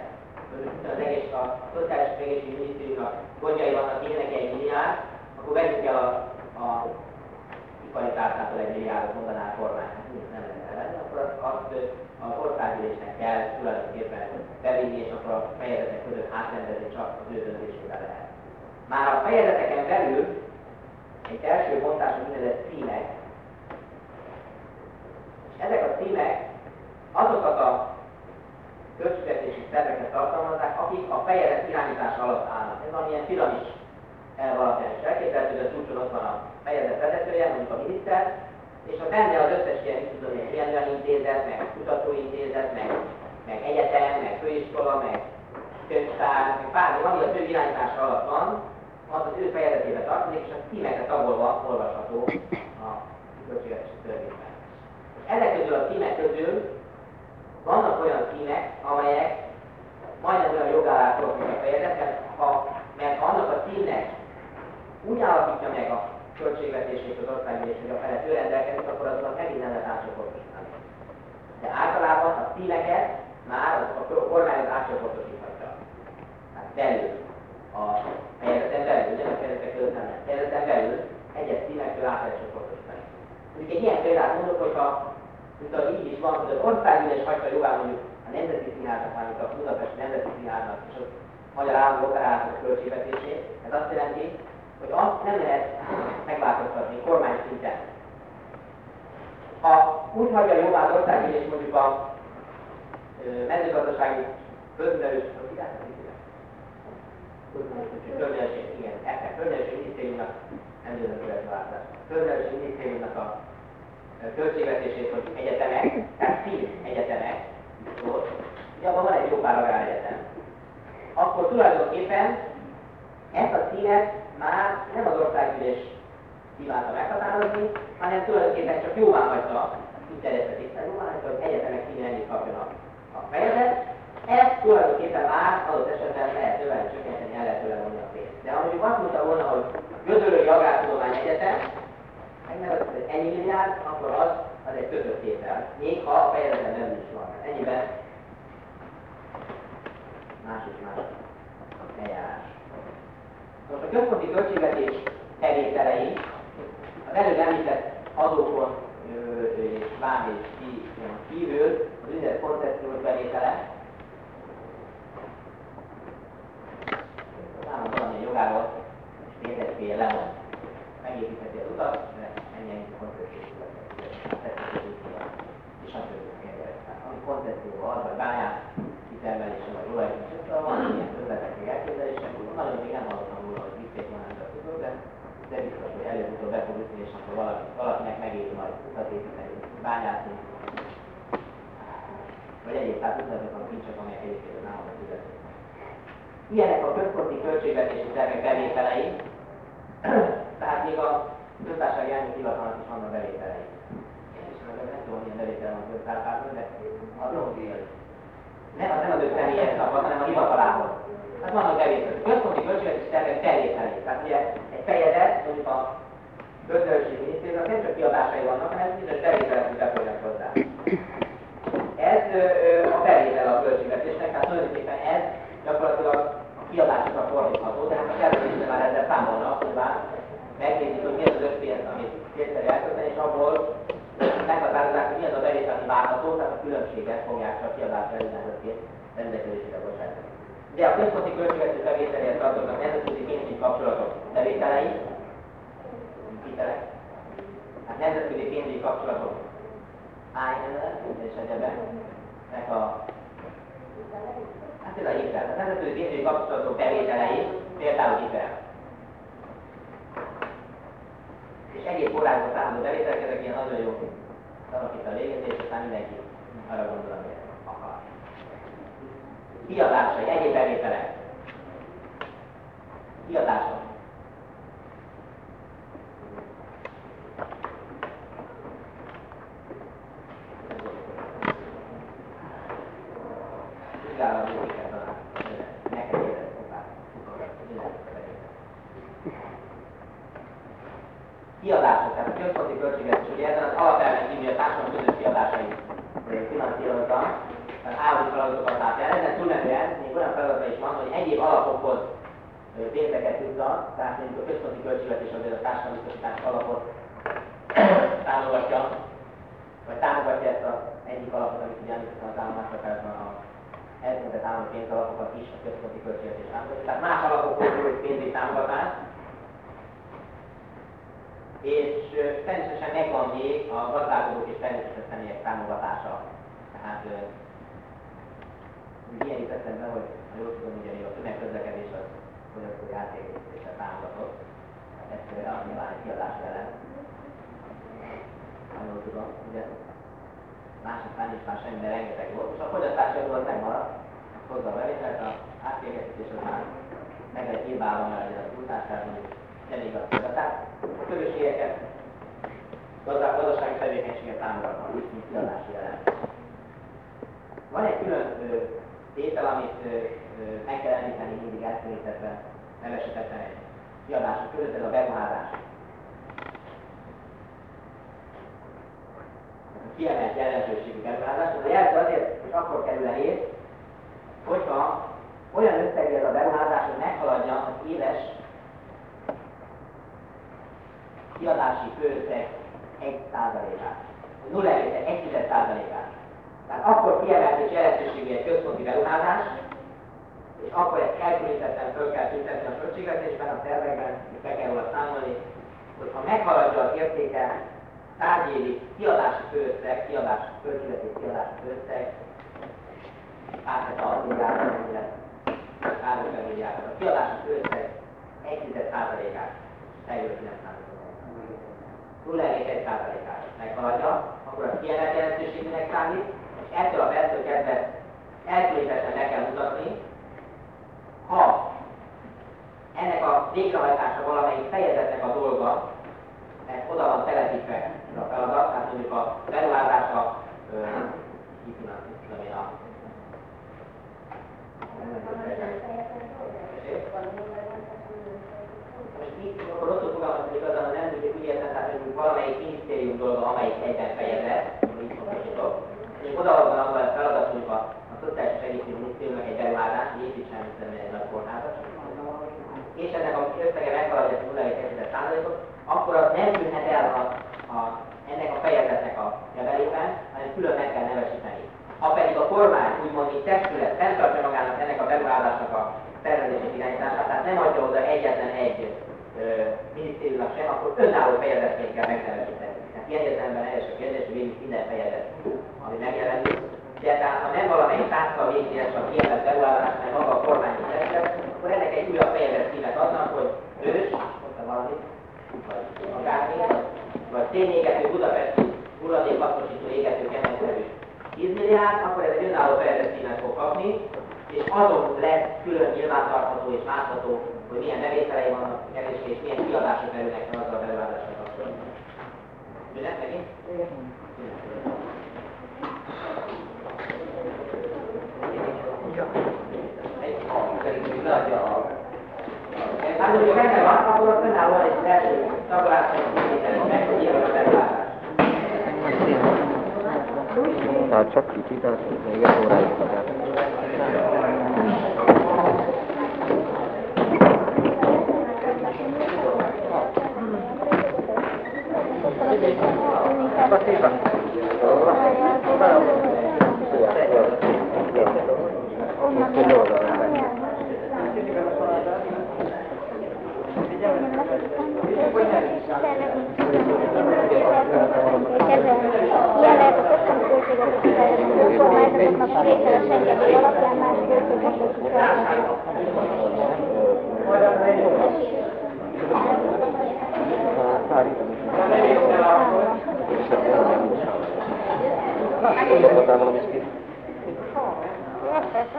az egész a szociális egészségügyi minisztériumnak gondjai vannak, mindenek egy milliárd, akkor vegyük el a, a ipari tárcától egy milliárdot mondaná a kormány, hát nem elvenni, akkor azt az országgyűlésnek kell tulajdonképpen bevinni, és akkor a fejezetek között átrendezni csak az ő döntésével lehet. Már a fejezeteken belül egy első bontású úgynevezett címek, és ezek a címek azokat a költségvetési szerveket tartalmazzák, akik a fejezet irányítás alatt állnak. Ez valamilyen piramis elv alapján is elképzelhető, a csúcson ott van a fejezet vezetője, mondjuk a miniszter, és a benne az összes ilyen, tudom, ilyen, ilyen intézet, meg kutatóintézet, meg, meg egyetem, meg főiskola, meg könyvtár, meg bármi, ami az ő irányítása alatt van, az az ő fejezetébe tartozik, és a címekre tagolva olvasható a költségvetési törvényben. Ezek közül vannak olyan címek, amelyek majdnem olyan jogállásolók, mint a fejezet, mert, ha, mert annak a címnek úgy állapítja meg a a felett ő rendelkezik, akkor azon nem lehet átcsoportosítani. De általában a színeket már a kormányok átcsoportosíthatja. Hát belül. A helyzeten belül, ugye a helyzetek között nem lehet. Helyzeten belül egyes színektől át lehet csoportosítani. Mondjuk egy ilyen példát mondok, hogyha mint az így is van, hogy az országgyűlés hagyta jóvá mondjuk a Nemzeti Színháznak, mondjuk a Budapesti Nemzeti Színháznak és a Magyar Állami Operátor költségvetését, ez azt jelenti, hogy azt nem lehet megváltoztatni kormány szinten. Ha úgy hagyja jóvá az országgyűlés mondjuk a mezőgazdasági közművelős, Környezetesség, igen, ekkor környezetesség minisztériumnak nem tudom követőváltás. Környezetesség minisztériumnak a költségvetését, hogy egyetemek, tehát szín egyetemek, volt, ugye abban van egy jó pár agráregyetem. Akkor tulajdonképpen ezt a színet már nem az országgyűlés kívánta meghatározni, hanem tulajdonképpen csak jóvá hagyta, így terjesztetik, jóvá hagyta, hogy egyetemek ennyit kapjanak a fejezet, ezt tulajdonképpen már adott esetben lehet tőle csökkenteni, el lehet tőle vonni a pénzt. De ha mondjuk azt mondta volna, hogy Gödöllői Agrártudomány Egyetem, megnevezett, hogy ennyi milliárd, akkor az, az egy kötött tétel. Még ha a fejezeten nem is van. Ennyiben más és más eljárás. Most a központi költségvetés tevételei az előbb említett adókon és vám kívül az ügyet koncepciós bevétele, nálam valamilyen jogával és pénzekféle lemond. Megépítheti az utat, de ennyi ennyi koncepciós és a többi Ami koncepció az, vagy bányát kitermelése, vagy olajkísérte, van ilyen közvetettség elképzelések, nagyon még nem hallottam róla, hogy mit tett volna a tudó, de de biztos, hogy előbb-utóbb be fog ütni, és akkor valaki, valakinek megéri majd utat építeni, bányászni, vagy egyéb tehát utatnak a kincsek, amelyek egyébként nem vannak fizetni. Ilyenek a központi költségvetési tervek bevételei, tehát még a köztársasági elnök hivatalnak is vannak bevételei. Én is meg nem tudom, milyen bevétel van köztársaságban, de az nem, az nem az ő személyes szakad, hanem a hivatalához. Hát vannak bevételek. Központi költségvetési tervek bevételei. Tehát ugye egy fejezet, mondjuk a közösségi minisztériumnak nem csak kiadásai vannak, hanem bizonyos bevételek is befolynak hozzá. Ez a bevétel a költségvetésnek, tehát tulajdonképpen ez gyakorlatilag a kiadásokra fordítható, de hát a tervezésben már ezzel számolnak, hogy már megnézik, hogy mi az az összpénz, amit kétszer elkölteni, és abból meghatározzák, hogy mi az a bevétel, ami várható, tehát a különbséget fogják csak kiadásra ellenőrzőként rendelkezésére bocsátani. De a központi költségvetés bevételéhez tartoznak nemzetközi pénzügyi kapcsolatok bevételei, hitelek, hát nemzetközi pénzügyi kapcsolatok IMF és egyebek, a Hát ez a hitel. A nemzetközi pénzügyi kapcsolatok bevételei, például hitel. És egyéb forrásból származó bevételek, ezek ilyen nagyon jó szavak itt a végén, és aztán mindenki arra gondol, amire akar. Kiadásai, egyéb bevételek. Kiadások. vizsgálat kiadások, tehát a központi költségvetés, ugye ezen az alapelven kívül a társadalom közös kiadásai finanszírozza, állami feladatokat látja. Ezen túlmenően még olyan feladata is van, hogy egyéb alapokhoz pénzeket juttat, tehát mondjuk a központi költségvetés azért a társadalmi biztosítás alapot támogatja, vagy támogatja ezt az egyik alapot, amit ugye említettem az államásra a eltüntet állami pénzalapokat is a központi költségvetés támogatja. Tehát más alapokból nyújt pénzügyi támogatást, és természetesen megvan még a gazdálkodók és természetes személyek támogatása. Tehát ilyen itt eszembe, hogy ha jól tudom, ugye a tömegközlekedés az fogyasztói átégészítéssel támogatott. Tehát ez például nyilván egy kiadás ellen. Ha jól tudom, ugye másik nincs más semmi, de rengeteg volt, és a fogyasztási adó az megmaradt, hozza a bevételt, átvégeztetés után meg lehet hibálva, mert ez a kultárság nem igaz. Tehát a közösségeket, gazdasági tevékenységet támogatnak, úgy, mint kiadási jelent. Van egy külön ö, tétel, amit ö, ö, meg kell említeni mindig elszérítetben, nevesítetben egy kiadások között, ez a beruházás. kiemelt jelentőségű beruházás. Ez a jelző azért, hogy akkor kerül elé, hogyha olyan összegű ez a beruházás, hogy meghaladja az éves kiadási főösszeg 1%-át, 0,1%-át. Tehát akkor kiemelt és jelentőségű egy központi beruházás, és akkor ezt elkülönítettem, föl kell tüntetni a költségvetésben, a tervekben, és be kell róla számolni, hogy ha meghaladja az értéke tárgyévi kiadási főösszeg, kiadási, költségvetés kiadási főösszeg, átmet a milliárdra, 350 milliárdra. A kiadási 1,1%-át, eljött 9 0,1%-át meghaladja, akkor az kiemelt jelentőségűnek számít, és ettől a perctől kezdve elkülönítetten meg kell mutatni, ha ennek a végrehajtása valamelyik fejezetnek a dolga, mert oda van telepítve a feladat, tehát mondjuk a beruházása, tudom én a itt, akkor rosszul fogalmazom igazán, nem tudjuk úgy értem, tehát mondjuk valamelyik minisztérium dolga, amelyik egyben fejezet, így fogalmazok, és oda van abban a hogy a, szociális segítségű minisztériumnak egy beruházás, hogy építsen egy nagy és ennek a összege meghaladja a 0,1%-ot, akkor az nem tűnhet el a, a, ennek a fejezetnek a kezelében, hanem külön meg kell nevesíteni. Ha pedig a kormány, úgymond mint testület, fenntartja magának ennek a beruházásnak a szervezését irányítását, tehát nem adja oda egyetlen egy minisztériumnak sem, akkor önálló fejezetként kell megnevesíteni. Tehát ilyen értelemben helyes a kérdés, hogy végig minden fejezet, ami megjelenik. De tehát ha nem valamelyik tárca végzi ezt a kiemelt beruházást, hanem maga a kormány testület, akkor ennek egy újabb fejezet címet adnak, hogy ős, mondta valamit, vagy akármi, vagy tényégető Budapesti 10 milliárd, akkor ez egy önálló fejezet címet fog kapni, és azon lesz külön nyilvántartható és látható, hogy milyen bevételei vannak kevésbé, és milyen kiadások kerülnek fel azzal a beruházással kapcsolatban. Ünnep megint? Hát, hogyha benne van, akkor ott önállóan egy első tabuláson meg, hogy ilyen a beruházás. Tehát csak kicsit, tehát még egy óráig akár. Ilyen lehet a központi költségvetési fejlesztő kormányzatoknak kétszeres engedély alapján más költségvetési Dobhatál valami szkit?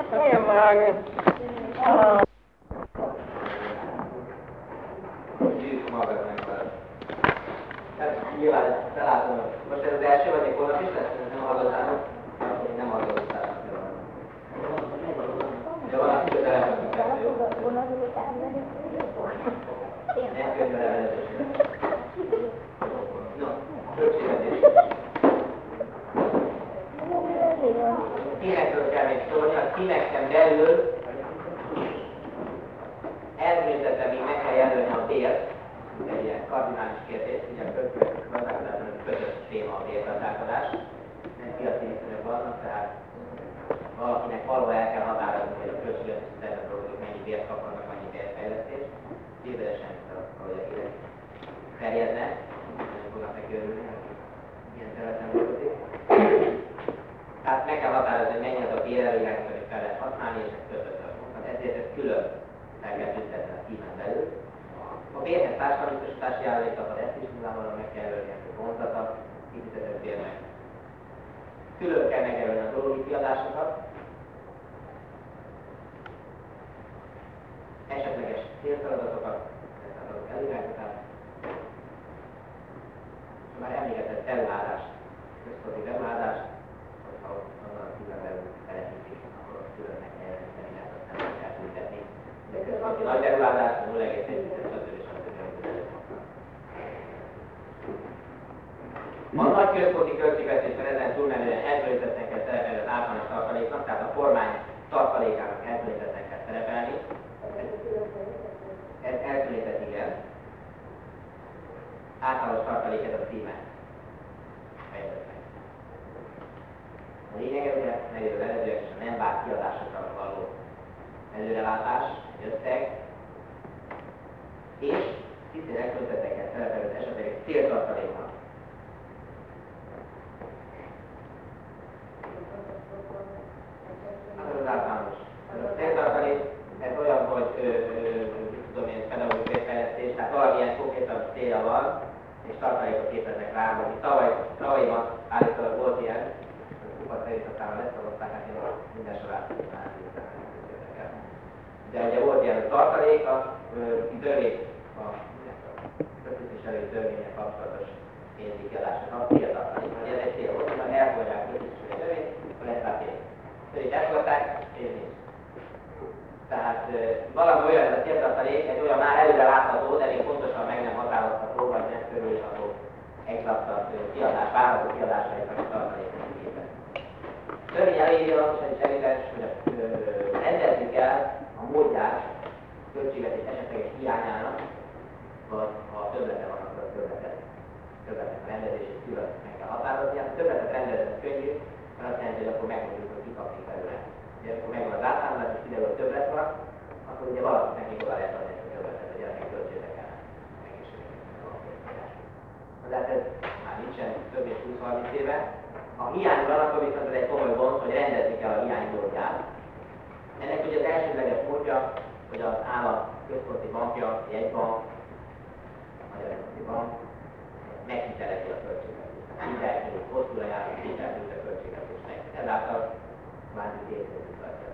Gyűjtsd magad meg vele. Tehát nyilván felállom. Most ez az első vagy egy hónap is lesz, nem hallgattátok? Akkor még nem hallgattátok. De van, aki közelebb jó? Nem közelebb No, költségvetés. Címekről kell még szólni, a címeken belül elmézetem még meg kell jelölni a ilyen kardinális kérdés, ugye a költségvetés gazdálkodásban közös téma a térgazdálkodás, nem piaci viszonyok vannak, tehát valakinek valahol el kell határozni, hogy a költségvetési dolgozók mennyi bért kapnak, mennyi bérfejlesztést, tévedesen, ahogy a élet terjedne, nem fognak neki örülni, hogy ilyen területen dolgozik. Tehát meg kell határozni, hogy mennyi az a bérelőirányzat, amit fel lehet használni, és ez többet ezért ez külön meg kell tüntetni a címen belül. A bérhez társadalmi járulékokat, ezt is nyilvánvalóan meg kell jelölni, hogy vonzata, kifizetett bérnek. Külön kell megjelölni a dolgogi kiadásokat, esetleges célfeladatokat, tehát azok előirányzatát, már emlékezett beruházás, központi beruházás, hogyha onnan a belül telepítés, akkor azt külön meg kell jelenteni, mert azt nem kell tüntetni. De központi nagy beruházás, 0,1, stb. stb. A nagy központi költségvetésben ezen túlmenően elkülönítetten kell szerepelni az általános tartaléknak, tehát a kormány tartalékának elkülönítetten kell szerepelni. Ez elkülönített, igen. Általános tartalék ez a címe. A lényeg ugye megint az eredőek és a nem várt kiadásokra való előrelátás, egy összeg, és szintén szerepelni az esetleg egy céltartaléknak. Hát ez általános. Ez a céltartalék, ez olyan, hogy ö, ö, tudom én, pedagógiai fejlesztés, tehát valamilyen konkrétabb van, és tartalékot képeznek rá, hogy tavaly, tavalyban állítólag volt ilyen, kupa szerint aztán leszavazták, hát én minden De ugye volt ilyen tartalék, a törvény, a köztisztviselő törvények kapcsolatos kiadások, a céltartalék, hogy ez egy cél volt, hogy elfogadják a köztisztviselő törvényt, akkor lesz rá pénz. Elfogadták, pénz nincs. Tehát valami olyan ez a céltartalék, egy olyan már előre látható, de még pontosan meg nem határozható, vagy nem körülható exaktabb kiadás, várható kiadásaikat a tartalékot képez. Törvény elérje az is evidens, hogy a, rendezni kell a módját költségvetés esetleges hiányának, vagy ha többlete van, akkor a többletet, többletet rendezését külön meg kell határozni. Hát a többletet rendezni könnyű, mert azt jelenti, hogy akkor megmondjuk, hogy kikapni belőle. Ugye akkor megvan az általános, és kiderül, hogy többlet van, akkor ugye valakinek még oda lehet adni ezt a többletet, hogy gyerekek költségek el egészségügyek. De hát ez már nincsen több és 20-30 éve. Ha hiány van, akkor viszont ez egy komoly gond, hogy rendezni kell a hiány módját. Ennek ugye az elsődleges módja, hogy az állam központi bankja, jegybank, Magyar Nemzeti Bank meghitelezi a költségvetést. Mindenki hosszú lejáró hitelezi a költségvetésnek. Ezáltal kvázi tartja.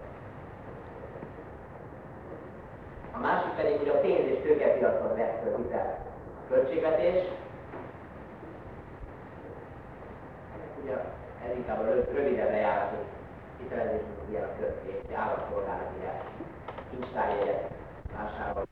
A másik pedig, hogy a pénz- és tőkepiacon vesz föl hitel a költségvetés. Ugye ez inkább a rövidebb lejáratú hitelezés, mint ilyen a közpénz, államszolgálati kincstárjegyek vásárol.